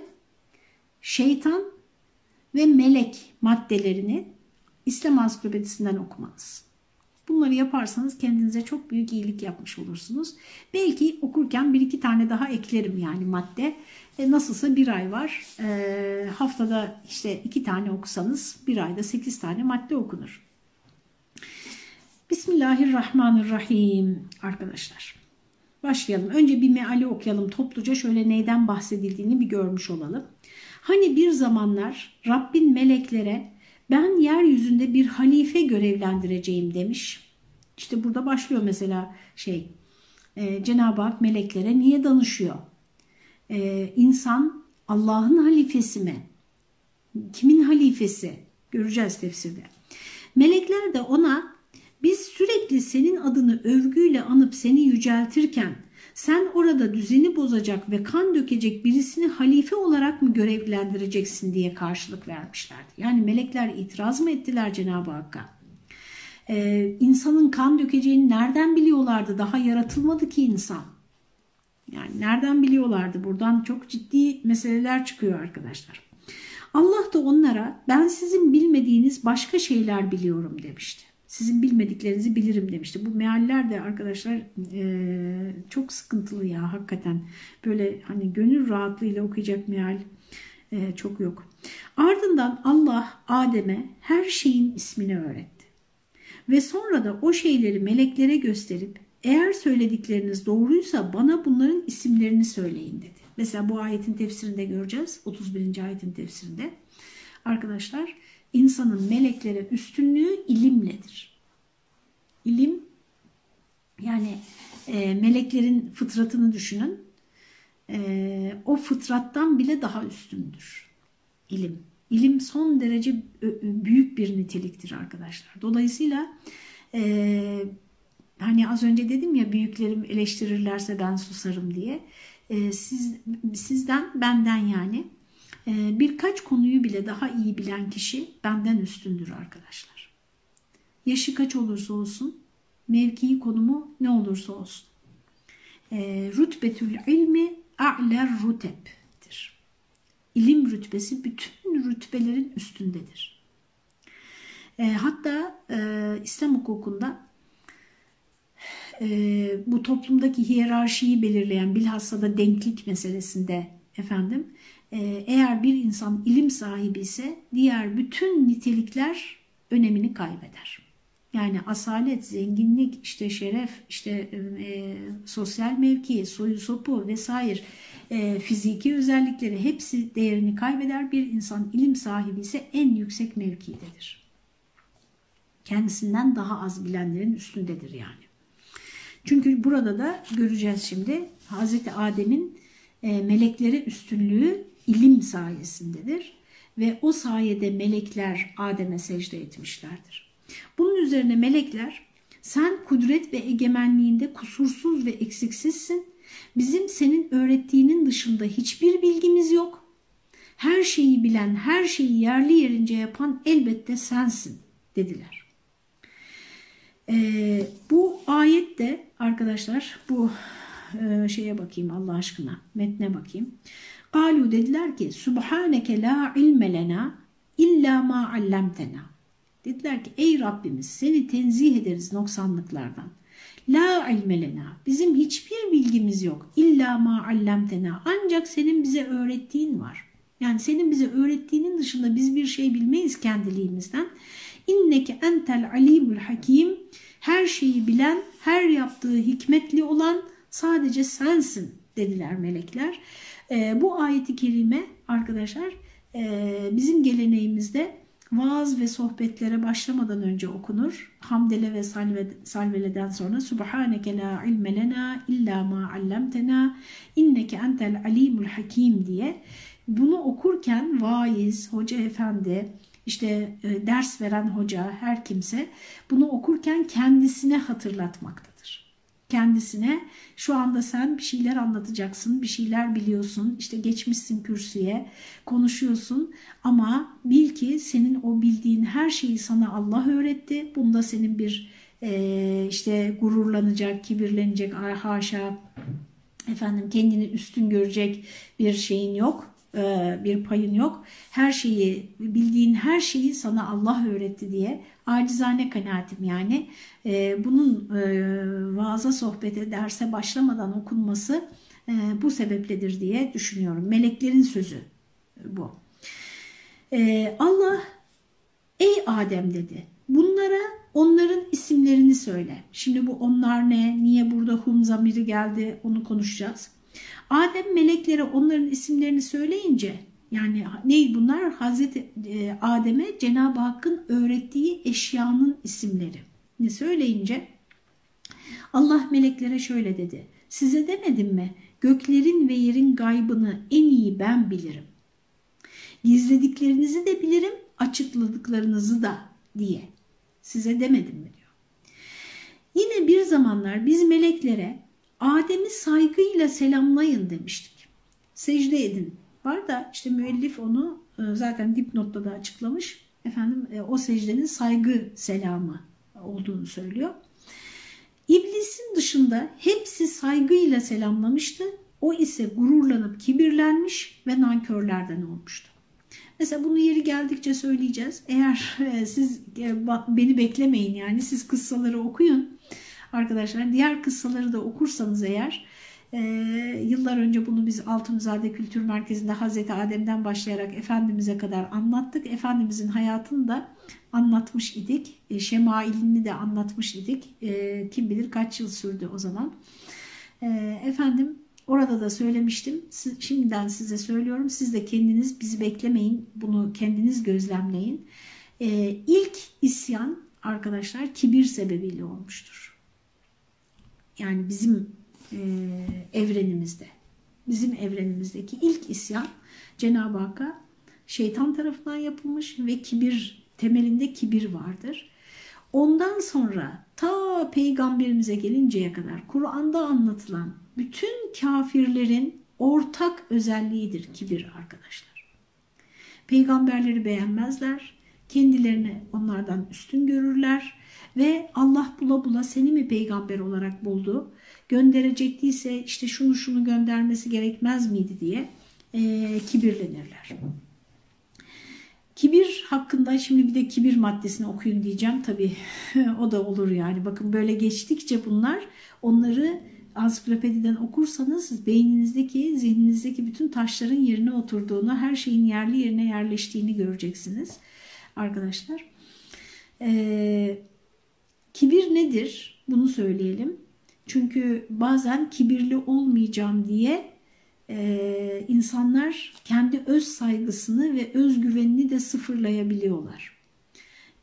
şeytan ve melek maddelerini İslam ansiklopedisinden okumanız. Bunları yaparsanız kendinize çok büyük iyilik yapmış olursunuz. Belki okurken bir iki tane daha eklerim yani madde. E, nasılsa bir ay var. E, haftada işte iki tane okusanız bir ayda sekiz tane madde okunur. Bismillahirrahmanirrahim arkadaşlar. Başlayalım. Önce bir meali okuyalım topluca şöyle neyden bahsedildiğini bir görmüş olalım. Hani bir zamanlar Rabbin meleklere ben yeryüzünde bir halife görevlendireceğim demiş. İşte burada başlıyor mesela şey e, Cenab-ı Hak meleklere niye danışıyor? E, insan Allah'ın halifesi mi? Kimin halifesi? Göreceğiz tefsirde. Melekler de ona biz sürekli senin adını övgüyle anıp seni yüceltirken sen orada düzeni bozacak ve kan dökecek birisini halife olarak mı görevlendireceksin diye karşılık vermişlerdi. Yani melekler itiraz mı ettiler Cenab-ı Hakk'a? Ee, insanın kan dökeceğini nereden biliyorlardı? Daha yaratılmadı ki insan. Yani nereden biliyorlardı? Buradan çok ciddi meseleler çıkıyor arkadaşlar. Allah da onlara ben sizin bilmediğiniz başka şeyler biliyorum demişti sizin bilmediklerinizi bilirim demişti. Bu mealler de arkadaşlar e, çok sıkıntılı ya hakikaten. Böyle hani gönül rahatlığıyla okuyacak meal e, çok yok. Ardından Allah Adem'e her şeyin ismini öğretti. Ve sonra da o şeyleri meleklere gösterip eğer söyledikleriniz doğruysa bana bunların isimlerini söyleyin dedi. Mesela bu ayetin tefsirinde göreceğiz. 31. ayetin tefsirinde. Arkadaşlar insanın meleklere üstünlüğü ilimledir. İlim yani e, meleklerin fıtratını düşünün. E, o fıtrattan bile daha üstündür ilim. İlim son derece büyük bir niteliktir arkadaşlar. Dolayısıyla e, hani az önce dedim ya büyüklerim eleştirirlerse ben susarım diye. E, siz sizden benden yani birkaç konuyu bile daha iyi bilen kişi benden üstündür arkadaşlar. Yaşı kaç olursa olsun, mevkii konumu ne olursa olsun. Ee, rütbetül ilmi a'ler ruteb'dir. İlim rütbesi bütün rütbelerin üstündedir. Ee, hatta e, İslam hukukunda e, bu toplumdaki hiyerarşiyi belirleyen bilhassa da denklik meselesinde efendim ee, eğer bir insan ilim sahibi ise diğer bütün nitelikler önemini kaybeder. Yani asalet, zenginlik, işte şeref, işte e, sosyal mevki, soyu sopu vesaire e, fiziki özellikleri hepsi değerini kaybeder. Bir insan ilim sahibi ise en yüksek mevkidedir. Kendisinden daha az bilenlerin üstündedir yani. Çünkü burada da göreceğiz şimdi Hazreti Adem'in e, meleklere üstünlüğü ilim sayesindedir ve o sayede melekler Adem'e secde etmişlerdir. Bunun üzerine melekler sen kudret ve egemenliğinde kusursuz ve eksiksizsin. Bizim senin öğrettiğinin dışında hiçbir bilgimiz yok. Her şeyi bilen, her şeyi yerli yerince yapan elbette sensin dediler. Ee, bu ayette arkadaşlar bu e, şeye bakayım Allah aşkına metne bakayım. Kalu dediler ki Subhaneke la ilme lena illa ma allamtena. Dediler ki ey Rabbimiz seni tenzih ederiz noksanlıklardan. La ilme lena bizim hiçbir bilgimiz yok. İlla ma allamtena ancak senin bize öğrettiğin var. Yani senin bize öğrettiğinin dışında biz bir şey bilmeyiz kendiliğimizden. İnneke entel alimul hakim her şeyi bilen, her yaptığı hikmetli olan sadece sensin dediler melekler. E, bu ayeti kerime arkadaşlar e, bizim geleneğimizde vaaz ve sohbetlere başlamadan önce okunur. Hamdele ve salve, salveleden sonra Subhaneke la ilme lena illa ma allamtena inneke entel alimul hakim diye bunu okurken vaiz, hoca efendi, işte e, ders veren hoca, her kimse bunu okurken kendisine hatırlatmaktadır kendisine şu anda sen bir şeyler anlatacaksın, bir şeyler biliyorsun, işte geçmişsin kürsüye, konuşuyorsun ama bil ki senin o bildiğin her şeyi sana Allah öğretti. Bunda senin bir e, işte gururlanacak, kibirlenecek, haşa efendim kendini üstün görecek bir şeyin yok. E, bir payın yok. Her şeyi, bildiğin her şeyi sana Allah öğretti diye acizane kanaatim yani. E, bunun e, vaaza sohbete, derse başlamadan okunması bu sebepledir diye düşünüyorum. Meleklerin sözü bu. Allah ey Adem dedi bunlara onların isimlerini söyle. Şimdi bu onlar ne, niye burada hum zamiri geldi onu konuşacağız. Adem meleklere onların isimlerini söyleyince yani ne bunlar? Hazreti e, Adem'e Cenab-ı Hakk'ın öğrettiği eşyanın isimleri. Ne söyleyince Allah meleklere şöyle dedi. Size demedim mi? Göklerin ve yerin gaybını en iyi ben bilirim. Gizlediklerinizi de bilirim, açıkladıklarınızı da diye. Size demedim mi diyor. Yine bir zamanlar biz meleklere Adem'i saygıyla selamlayın demiştik. Secde edin. Var da işte müellif onu e, zaten dipnotta da açıklamış. Efendim e, o secdenin saygı selamı olduğunu söylüyor. İblisin dışında hepsi saygıyla selamlamıştı. O ise gururlanıp kibirlenmiş ve nankörlerden olmuştu. Mesela bunu yeri geldikçe söyleyeceğiz. Eğer e, siz beni beklemeyin yani siz kıssaları okuyun arkadaşlar. Diğer kıssaları da okursanız eğer e, yıllar önce bunu biz Altunzade Kültür Merkezi'nde Hazreti Adem'den başlayarak Efendimiz'e kadar anlattık. Efendimiz'in hayatını da anlatmış idik. E, şemailini de anlatmış idik. E, kim bilir kaç yıl sürdü o zaman. E, efendim orada da söylemiştim. Siz, şimdiden size söylüyorum. Siz de kendiniz bizi beklemeyin. Bunu kendiniz gözlemleyin. E, ilk isyan arkadaşlar kibir sebebiyle olmuştur. Yani bizim e, evrenimizde, bizim evrenimizdeki ilk isyan Cenab-ı Hakk'a şeytan tarafından yapılmış ve kibir temelinde kibir vardır. Ondan sonra ta peygamberimize gelinceye kadar Kur'an'da anlatılan bütün kafirlerin ortak özelliğidir kibir arkadaşlar. Peygamberleri beğenmezler, kendilerini onlardan üstün görürler ve Allah bula bula seni mi peygamber olarak buldu? Gönderecektiyse işte şunu şunu göndermesi gerekmez miydi diye e, kibirlenirler. Kibir hakkında şimdi bir de kibir maddesini okuyun diyeceğim. Tabii o da olur yani. Bakın böyle geçtikçe bunlar onları ansiklopediden okursanız beyninizdeki, zihninizdeki bütün taşların yerine oturduğunu, her şeyin yerli yerine yerleştiğini göreceksiniz arkadaşlar. Ee, Kibir nedir? Bunu söyleyelim. Çünkü bazen kibirli olmayacağım diye e, insanlar kendi öz saygısını ve özgüvenini de sıfırlayabiliyorlar.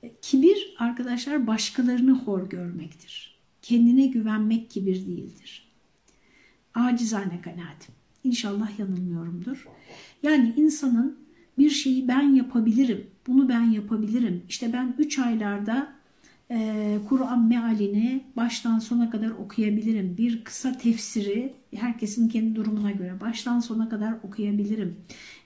E, kibir arkadaşlar başkalarını hor görmektir. Kendine güvenmek kibir değildir. Acizane kanaatim. İnşallah yanılmıyorumdur. Yani insanın bir şeyi ben yapabilirim, bunu ben yapabilirim. İşte ben 3 aylarda e, Kur'an mealini baştan sona kadar okuyabilirim. Bir kısa tefsiri herkesin kendi durumuna göre baştan sona kadar okuyabilirim.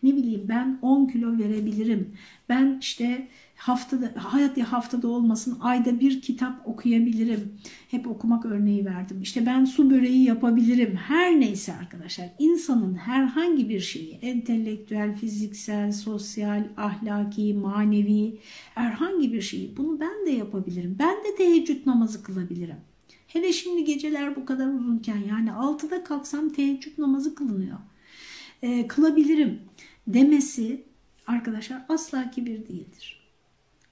Ne bileyim ben 10 kilo verebilirim. Ben işte haftada hayat haftada olmasın ayda bir kitap okuyabilirim. Hep okumak örneği verdim. İşte ben su böreği yapabilirim. Her neyse arkadaşlar insanın herhangi bir şeyi entelektüel, fiziksel, sosyal, ahlaki, manevi herhangi bir şeyi bunu ben de yapabilirim. Ben de teheccüd namazı kılabilirim. Hele şimdi geceler bu kadar uzunken yani 6'da kalksam teheccüd namazı kılınıyor. Ee, kılabilirim demesi arkadaşlar asla kibir değildir.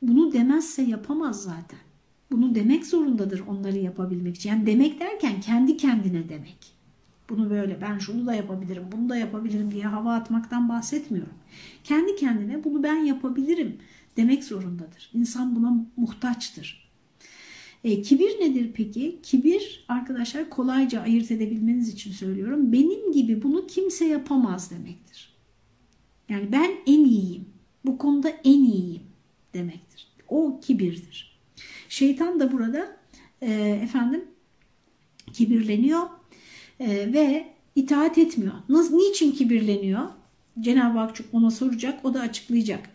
Bunu demezse yapamaz zaten. Bunu demek zorundadır onları yapabilmek için. Yani demek derken kendi kendine demek. Bunu böyle ben şunu da yapabilirim, bunu da yapabilirim diye hava atmaktan bahsetmiyorum. Kendi kendine bunu ben yapabilirim demek zorundadır. İnsan buna muhtaçtır. E, kibir nedir peki? Kibir arkadaşlar kolayca ayırt edebilmeniz için söylüyorum. Benim gibi bunu kimse yapamaz demektir. Yani ben en iyiyim. Bu konuda en iyiyim demektir. O kibirdir. Şeytan da burada e, efendim kibirleniyor e, ve itaat etmiyor. Nasıl, niçin kibirleniyor? Cenab-ı Hak ona soracak, o da açıklayacak.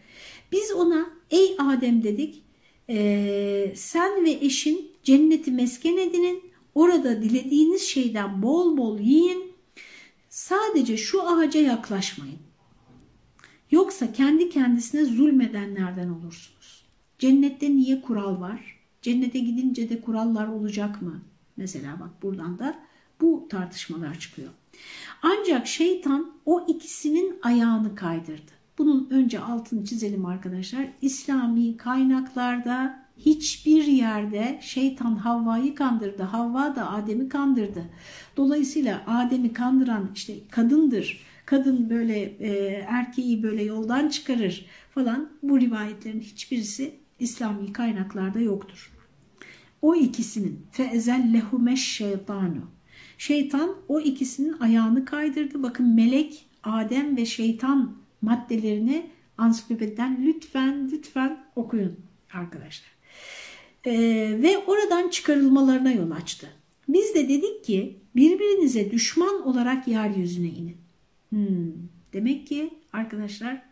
Biz ona ey Adem dedik, e, sen ve eşin cenneti mesken edinin, orada dilediğiniz şeyden bol bol yiyin, sadece şu ağaca yaklaşmayın. Olacaksa kendi kendisine zulmedenlerden olursunuz. Cennette niye kural var? Cennete gidince de kurallar olacak mı? Mesela bak buradan da bu tartışmalar çıkıyor. Ancak şeytan o ikisinin ayağını kaydırdı. Bunun önce altını çizelim arkadaşlar. İslami kaynaklarda hiçbir yerde şeytan Havva'yı kandırdı. Havva da Adem'i kandırdı. Dolayısıyla Adem'i kandıran işte kadındır. Kadın böyle e, erkeği böyle yoldan çıkarır falan. Bu rivayetlerin hiçbirisi İslami kaynaklarda yoktur. O ikisinin feezellehumeş şeytanu. Şeytan o ikisinin ayağını kaydırdı. Bakın melek, Adem ve şeytan maddelerini ansiklopediden lütfen lütfen okuyun arkadaşlar. Ee, ve oradan çıkarılmalarına yol açtı. Biz de dedik ki birbirinize düşman olarak yeryüzüne inin. Hmm, demek ki arkadaşlar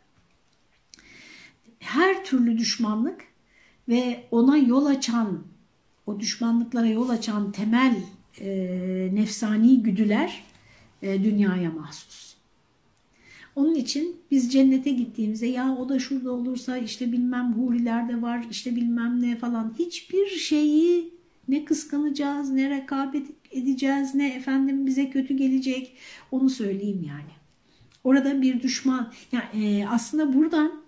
her türlü düşmanlık ve ona yol açan, o düşmanlıklara yol açan temel e, nefsani güdüler e, dünyaya mahsus. Onun için biz cennete gittiğimizde ya o da şurada olursa işte bilmem huriler de var işte bilmem ne falan hiçbir şeyi ne kıskanacağız ne rekabet edeceğiz ne efendim bize kötü gelecek onu söyleyeyim yani. Orada bir düşman yani e, aslında buradan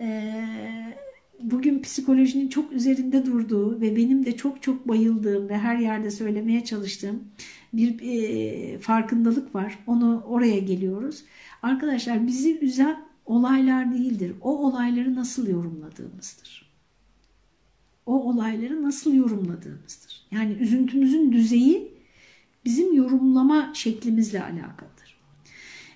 e, bugün psikolojinin çok üzerinde durduğu ve benim de çok çok bayıldığım ve her yerde söylemeye çalıştığım bir e, farkındalık var. Onu oraya geliyoruz. Arkadaşlar bizi üzen olaylar değildir. O olayları nasıl yorumladığımızdır. O olayları nasıl yorumladığımızdır. Yani üzüntümüzün düzeyi bizim yorumlama şeklimizle alakalıdır.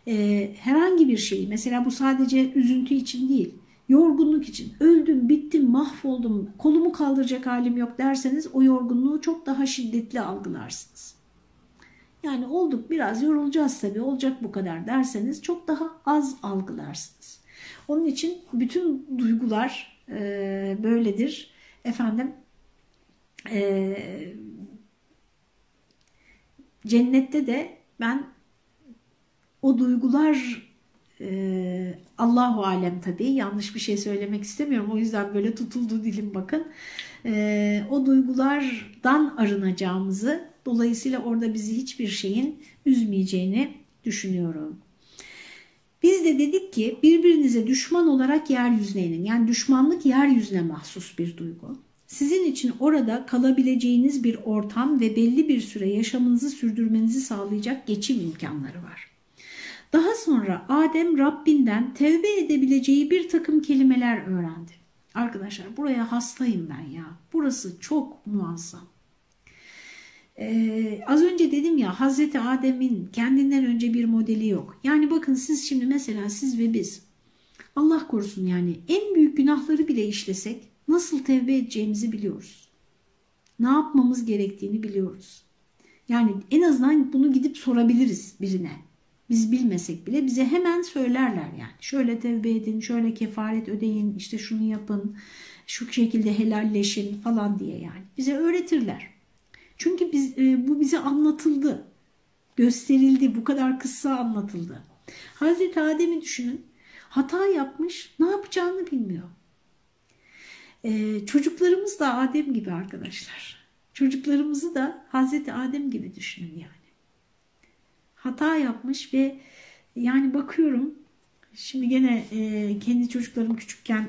Ee, herhangi bir şeyi mesela bu sadece üzüntü için değil yorgunluk için öldüm, bittim, mahvoldum, kolumu kaldıracak halim yok derseniz o yorgunluğu çok daha şiddetli algılarsınız. Yani olduk biraz yorulacağız tabii olacak bu kadar derseniz çok daha az algılarsınız. Onun için bütün duygular e, böyledir. Efendim e, cennette de ben o duygular e, Allahu alem tabii yanlış bir şey söylemek istemiyorum o yüzden böyle tutuldu dilim bakın. E, o duygulardan arınacağımızı dolayısıyla orada bizi hiçbir şeyin üzmeyeceğini düşünüyorum. Biz de dedik ki birbirinize düşman olarak yeryüzüne inin. Yani düşmanlık yeryüzüne mahsus bir duygu. Sizin için orada kalabileceğiniz bir ortam ve belli bir süre yaşamınızı sürdürmenizi sağlayacak geçim imkanları var. Daha sonra Adem Rabbinden tevbe edebileceği bir takım kelimeler öğrendi. Arkadaşlar buraya hastayım ben ya. Burası çok muazzam. Ee, az önce dedim ya Hazreti Adem'in kendinden önce bir modeli yok. Yani bakın siz şimdi mesela siz ve biz Allah korusun yani en büyük günahları bile işlesek nasıl tevbe edeceğimizi biliyoruz. Ne yapmamız gerektiğini biliyoruz. Yani en azından bunu gidip sorabiliriz birine. Biz bilmesek bile bize hemen söylerler yani. Şöyle tevbe edin, şöyle kefaret ödeyin, işte şunu yapın, şu şekilde helalleşin falan diye yani. Bize öğretirler. Çünkü biz, e, bu bize anlatıldı, gösterildi, bu kadar kısa anlatıldı. Hazreti Adem'i düşünün, hata yapmış, ne yapacağını bilmiyor. Ee, çocuklarımız da Adem gibi arkadaşlar. Çocuklarımızı da Hazreti Adem gibi düşünün yani hata yapmış ve yani bakıyorum şimdi gene e, kendi çocuklarım küçükken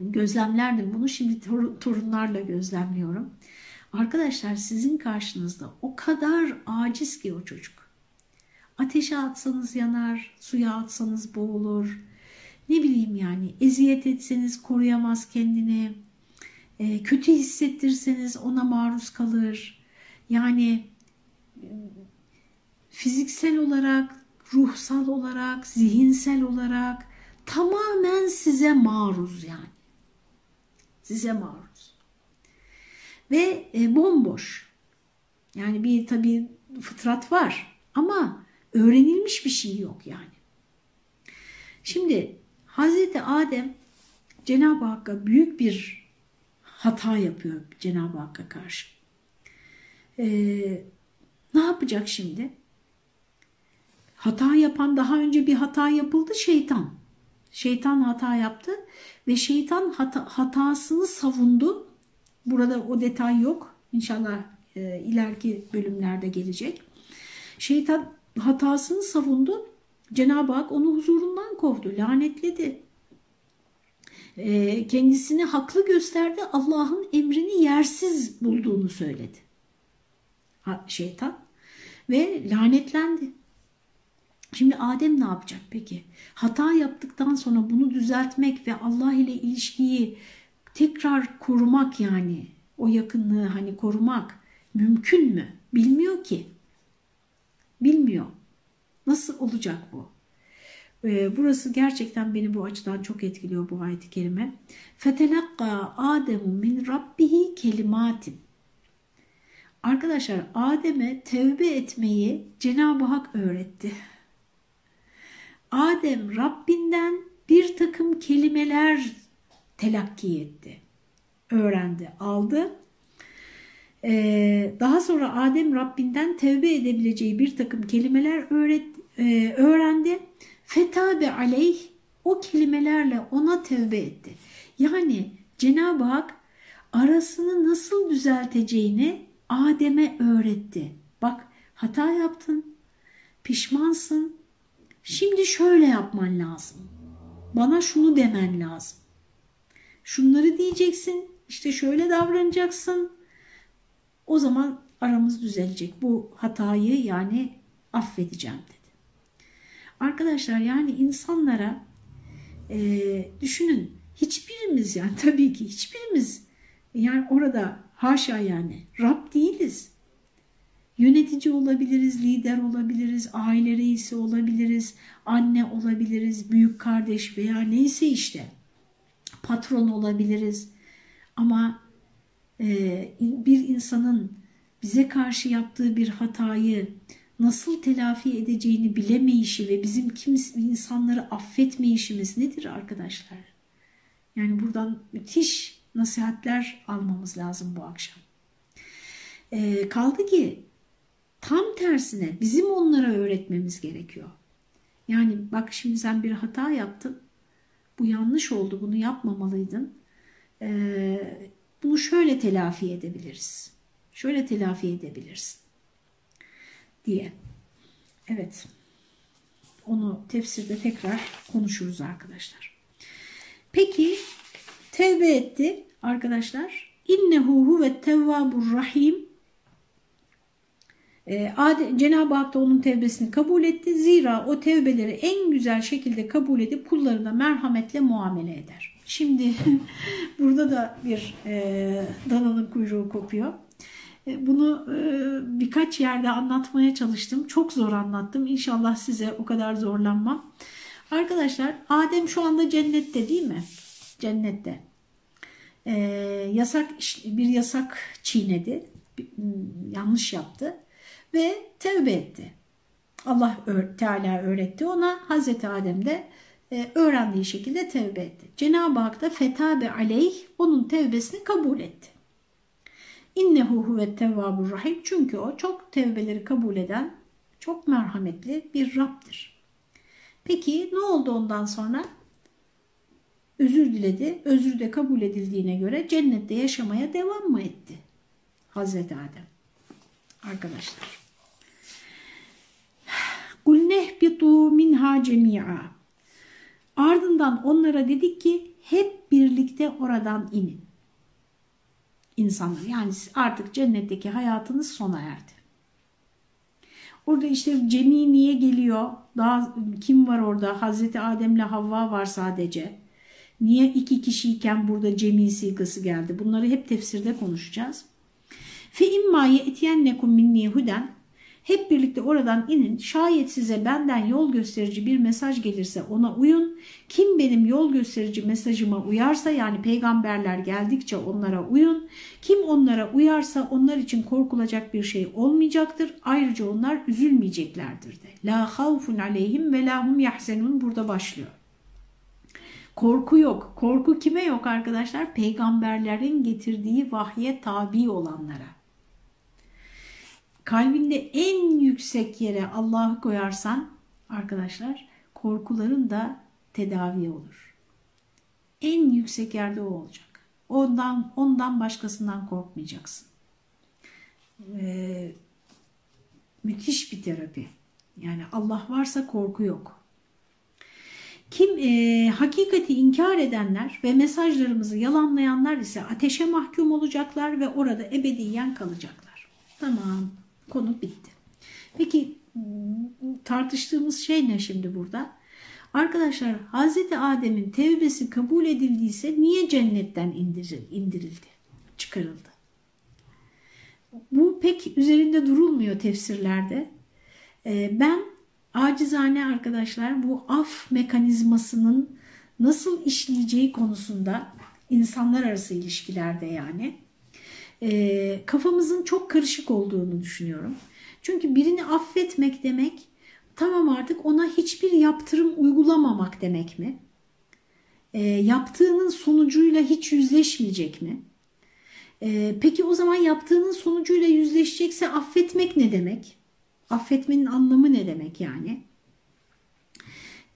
gözlemlerdim bunu şimdi tor torunlarla gözlemliyorum. Arkadaşlar sizin karşınızda o kadar aciz ki o çocuk. Ateşe atsanız yanar, suya atsanız boğulur. Ne bileyim yani eziyet etseniz koruyamaz kendini. E, kötü hissettirseniz ona maruz kalır. Yani fiziksel olarak, ruhsal olarak, zihinsel olarak tamamen size maruz yani. Size maruz. Ve e, bomboş. Yani bir tabi fıtrat var ama öğrenilmiş bir şey yok yani. Şimdi Hazreti Adem Cenab-ı Hakk'a büyük bir hata yapıyor Cenab-ı Hakk'a karşı. Ee, ne yapacak şimdi? Hata yapan daha önce bir hata yapıldı şeytan. Şeytan hata yaptı ve şeytan hata, hatasını savundu. Burada o detay yok. İnşallah e, ileriki bölümlerde gelecek. Şeytan hatasını savundu. Cenab-ı Hak onu huzurundan kovdu, lanetledi. E, kendisini haklı gösterdi, Allah'ın emrini yersiz bulduğunu söyledi. Ha, şeytan ve lanetlendi. Şimdi Adem ne yapacak peki? Hata yaptıktan sonra bunu düzeltmek ve Allah ile ilişkiyi tekrar korumak yani o yakınlığı hani korumak mümkün mü? Bilmiyor ki. Bilmiyor. Nasıl olacak bu? Ee, burası gerçekten beni bu açıdan çok etkiliyor bu ayet-i kerime. فَتَلَقَّى آدَمُ مِنْ رَبِّهِ kelimatin. Arkadaşlar Adem'e tevbe etmeyi Cenab-ı Hak öğretti. Adem Rabbinden bir takım kelimeler telakki etti. Öğrendi, aldı. Ee, daha sonra Adem Rabbinden tevbe edebileceği bir takım kelimeler öğret, e, öğrendi. Fetabe aleyh o kelimelerle ona tevbe etti. Yani Cenab-ı Hak arasını nasıl düzelteceğini Adem'e öğretti. Bak hata yaptın, pişmansın, Şimdi şöyle yapman lazım. Bana şunu demen lazım. Şunları diyeceksin. İşte şöyle davranacaksın. O zaman aramız düzelecek. Bu hatayı yani affedeceğim dedi. Arkadaşlar yani insanlara e, düşünün hiçbirimiz yani tabii ki hiçbirimiz yani orada haşa yani Rab değiliz. Yönetici olabiliriz, lider olabiliriz, aile reisi olabiliriz, anne olabiliriz, büyük kardeş veya neyse işte patron olabiliriz. Ama e, bir insanın bize karşı yaptığı bir hatayı nasıl telafi edeceğini bilemeyişi ve bizim kim insanları affetmeyişimiz nedir arkadaşlar? Yani buradan müthiş nasihatler almamız lazım bu akşam. E, kaldı ki Tam tersine bizim onlara öğretmemiz gerekiyor. Yani bak şimdi sen bir hata yaptın. Bu yanlış oldu. Bunu yapmamalıydın. Ee, bunu şöyle telafi edebiliriz. Şöyle telafi edebilirsin. Diye. Evet. Onu tefsirde tekrar konuşuruz arkadaşlar. Peki tevbe etti arkadaşlar. İnnehu huve tevvabur rahim Cenab-ı Hak da onun tevbesini kabul etti. Zira o tevbeleri en güzel şekilde kabul edip kullarına merhametle muamele eder. Şimdi burada da bir e, dananın kuyruğu kopuyor. E, bunu e, birkaç yerde anlatmaya çalıştım. Çok zor anlattım. İnşallah size o kadar zorlanmam. Arkadaşlar Adem şu anda cennette değil mi? Cennette. E, yasak bir yasak çiğnedi. Yanlış yaptı ve tevbe etti. Allah Teala öğretti ona. Hazreti Adem de e, öğrendiği şekilde tevbe etti. Cenab-ı Hak da fetabe aleyh onun tevbesini kabul etti. İnnehu huve tevvabur rahim. Çünkü o çok tevbeleri kabul eden, çok merhametli bir Rab'dir. Peki ne oldu ondan sonra? Özür diledi. Özür de kabul edildiğine göre cennette yaşamaya devam mı etti? Hazreti Adem. Arkadaşlar. Nehbitu minha cemi'a. Ardından onlara dedik ki hep birlikte oradan inin. İnsanlar yani artık cennetteki hayatınız sona erdi. Orada işte cemi niye geliyor? Daha kim var orada? Hazreti Adem'le Havva var sadece. Niye iki kişiyken burada cemi sigası geldi? Bunları hep tefsirde konuşacağız. Fe imma ye'tiyennekum minni huden hep birlikte oradan inin. Şayet size benden yol gösterici bir mesaj gelirse ona uyun. Kim benim yol gösterici mesajıma uyarsa yani peygamberler geldikçe onlara uyun. Kim onlara uyarsa onlar için korkulacak bir şey olmayacaktır. Ayrıca onlar üzülmeyeceklerdir de. La havfun aleyhim ve lahum yahzenun burada başlıyor. Korku yok. Korku kime yok arkadaşlar? Peygamberlerin getirdiği vahye tabi olanlara kalbinde en yüksek yere Allah'ı koyarsan arkadaşlar korkuların da tedavi olur. En yüksek yerde o olacak. Ondan ondan başkasından korkmayacaksın. Ee, müthiş bir terapi. Yani Allah varsa korku yok. Kim e, hakikati inkar edenler ve mesajlarımızı yalanlayanlar ise ateşe mahkum olacaklar ve orada ebediyen kalacaklar. Tamam, konu bitti. Peki tartıştığımız şey ne şimdi burada? Arkadaşlar Hazreti Adem'in tevbesi kabul edildiyse niye cennetten indirildi, çıkarıldı? Bu pek üzerinde durulmuyor tefsirlerde. Ee, ben acizane arkadaşlar bu af mekanizmasının nasıl işleyeceği konusunda insanlar arası ilişkilerde yani e, kafamızın çok karışık olduğunu düşünüyorum. Çünkü birini affetmek demek tamam artık ona hiçbir yaptırım uygulamamak demek mi? E, yaptığının sonucuyla hiç yüzleşmeyecek mi? E, peki o zaman yaptığının sonucuyla yüzleşecekse affetmek ne demek? Affetmenin anlamı ne demek yani?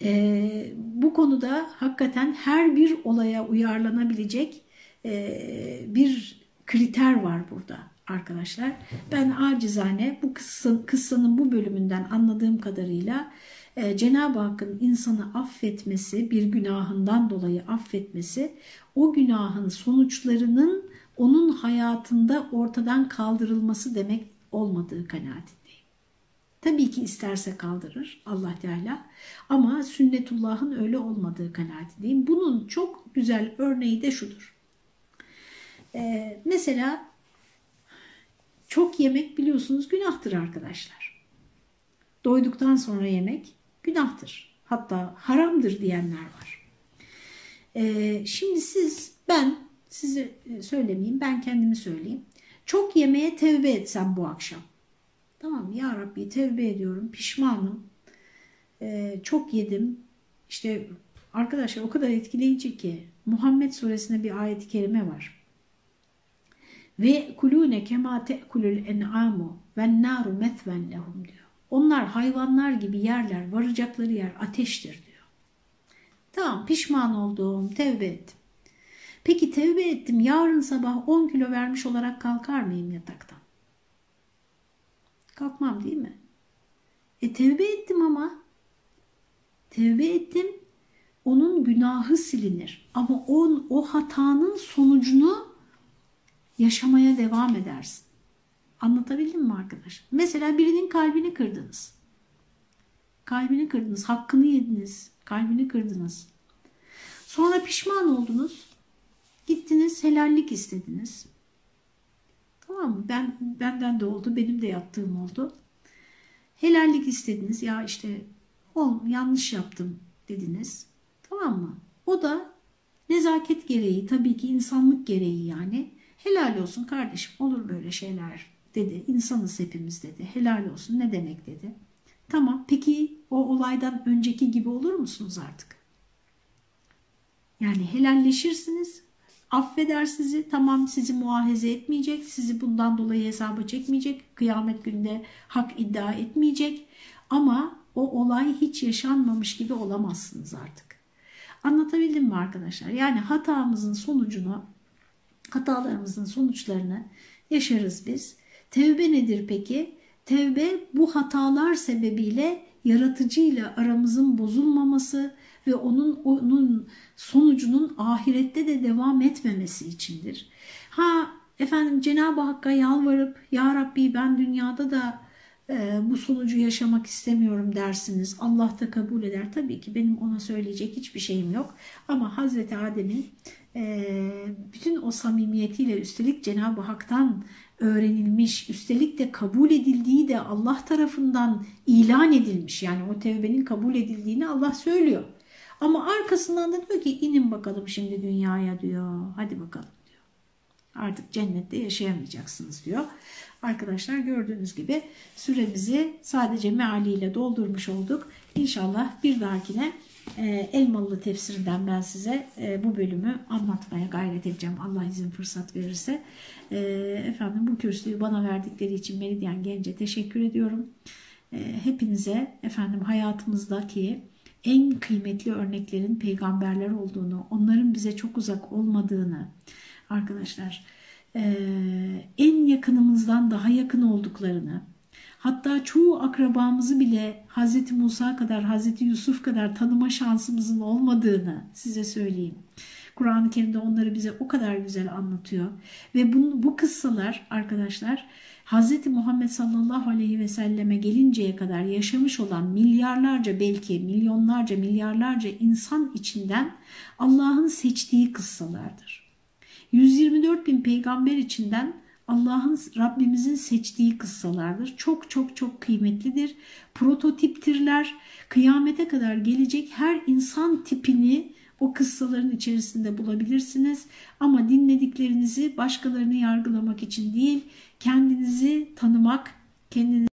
E, bu konuda hakikaten her bir olaya uyarlanabilecek e, bir kriter var burada arkadaşlar. Ben acizane bu kıssan, kıssanın bu bölümünden anladığım kadarıyla e, Cenab-ı Hakk'ın insanı affetmesi, bir günahından dolayı affetmesi, o günahın sonuçlarının onun hayatında ortadan kaldırılması demek olmadığı kanaatindeyim. Tabii ki isterse kaldırır Allah Teala ama sünnetullah'ın öyle olmadığı kanaatindeyim. Bunun çok güzel örneği de şudur. Ee, mesela çok yemek biliyorsunuz günahtır arkadaşlar. Doyduktan sonra yemek günahtır. Hatta haramdır diyenler var. Ee, şimdi siz, ben size söylemeyeyim, ben kendimi söyleyeyim. Çok yemeye tevbe etsem bu akşam. Tamam ya Rabbi tevbe ediyorum, pişmanım. Ee, çok yedim. İşte arkadaşlar o kadar etkileyici ki Muhammed suresinde bir ayet-i kerime var. Ve kulune kema te'kulul en'amu ve naru metven lehum diyor. Onlar hayvanlar gibi yerler, varacakları yer ateştir diyor. Tamam pişman oldum, tevbe ettim. Peki tevbe ettim, yarın sabah 10 kilo vermiş olarak kalkar mıyım yataktan? Kalkmam değil mi? E tevbe ettim ama. Tevbe ettim, onun günahı silinir. Ama on, o hatanın sonucunu yaşamaya devam edersin. Anlatabildim mi arkadaş? Mesela birinin kalbini kırdınız. Kalbini kırdınız, hakkını yediniz, kalbini kırdınız. Sonra pişman oldunuz. Gittiniz, helallik istediniz. Tamam mı? Ben, benden de oldu, benim de yaptığım oldu. Helallik istediniz. Ya işte ol, yanlış yaptım dediniz. Tamam mı? O da nezaket gereği, tabii ki insanlık gereği yani Helal olsun kardeşim olur böyle şeyler dedi. İnsanız hepimiz dedi. Helal olsun ne demek dedi. Tamam peki o olaydan önceki gibi olur musunuz artık? Yani helalleşirsiniz, affeder sizi, tamam sizi muahize etmeyecek, sizi bundan dolayı hesaba çekmeyecek, kıyamet günde hak iddia etmeyecek ama o olay hiç yaşanmamış gibi olamazsınız artık. Anlatabildim mi arkadaşlar? Yani hatamızın sonucunu hatalarımızın sonuçlarını yaşarız biz. Tevbe nedir peki? Tevbe bu hatalar sebebiyle yaratıcıyla aramızın bozulmaması ve onun onun sonucunun ahirette de devam etmemesi içindir. Ha efendim Cenab-ı Hakk'a yalvarıp ya Rabbi ben dünyada da e, bu sonucu yaşamak istemiyorum dersiniz. Allah da kabul eder. Tabii ki benim ona söyleyecek hiçbir şeyim yok. Ama Hazreti Adem'in bütün o samimiyetiyle üstelik Cenab-ı Hak'tan öğrenilmiş, üstelik de kabul edildiği de Allah tarafından ilan edilmiş. Yani o tevbenin kabul edildiğini Allah söylüyor. Ama arkasından da diyor ki inin bakalım şimdi dünyaya diyor. Hadi bakalım diyor. Artık cennette yaşayamayacaksınız diyor. Arkadaşlar gördüğünüz gibi süremizi sadece mealiyle doldurmuş olduk. İnşallah bir dahakine Elmalı tefsirinden ben size e, bu bölümü anlatmaya gayret edeceğim. Allah izin fırsat verirse. E, efendim bu kürsüyü bana verdikleri için Meridyen Gence teşekkür ediyorum. E, hepinize efendim hayatımızdaki en kıymetli örneklerin peygamberler olduğunu, onların bize çok uzak olmadığını arkadaşlar e, en yakınımızdan daha yakın olduklarını hatta çoğu akrabamızı bile Hz. Musa kadar Hz. Yusuf kadar tanıma şansımızın olmadığını size söyleyeyim. Kur'an-ı Kerim'de onları bize o kadar güzel anlatıyor. Ve bu, bu kıssalar arkadaşlar Hz. Muhammed sallallahu aleyhi ve selleme gelinceye kadar yaşamış olan milyarlarca belki milyonlarca milyarlarca insan içinden Allah'ın seçtiği kıssalardır. 124 bin peygamber içinden Allah'ın Rabbimizin seçtiği kıssalardır. Çok çok çok kıymetlidir. Prototiptirler. Kıyamete kadar gelecek her insan tipini o kıssaların içerisinde bulabilirsiniz. Ama dinlediklerinizi başkalarını yargılamak için değil, kendinizi tanımak, kendinizi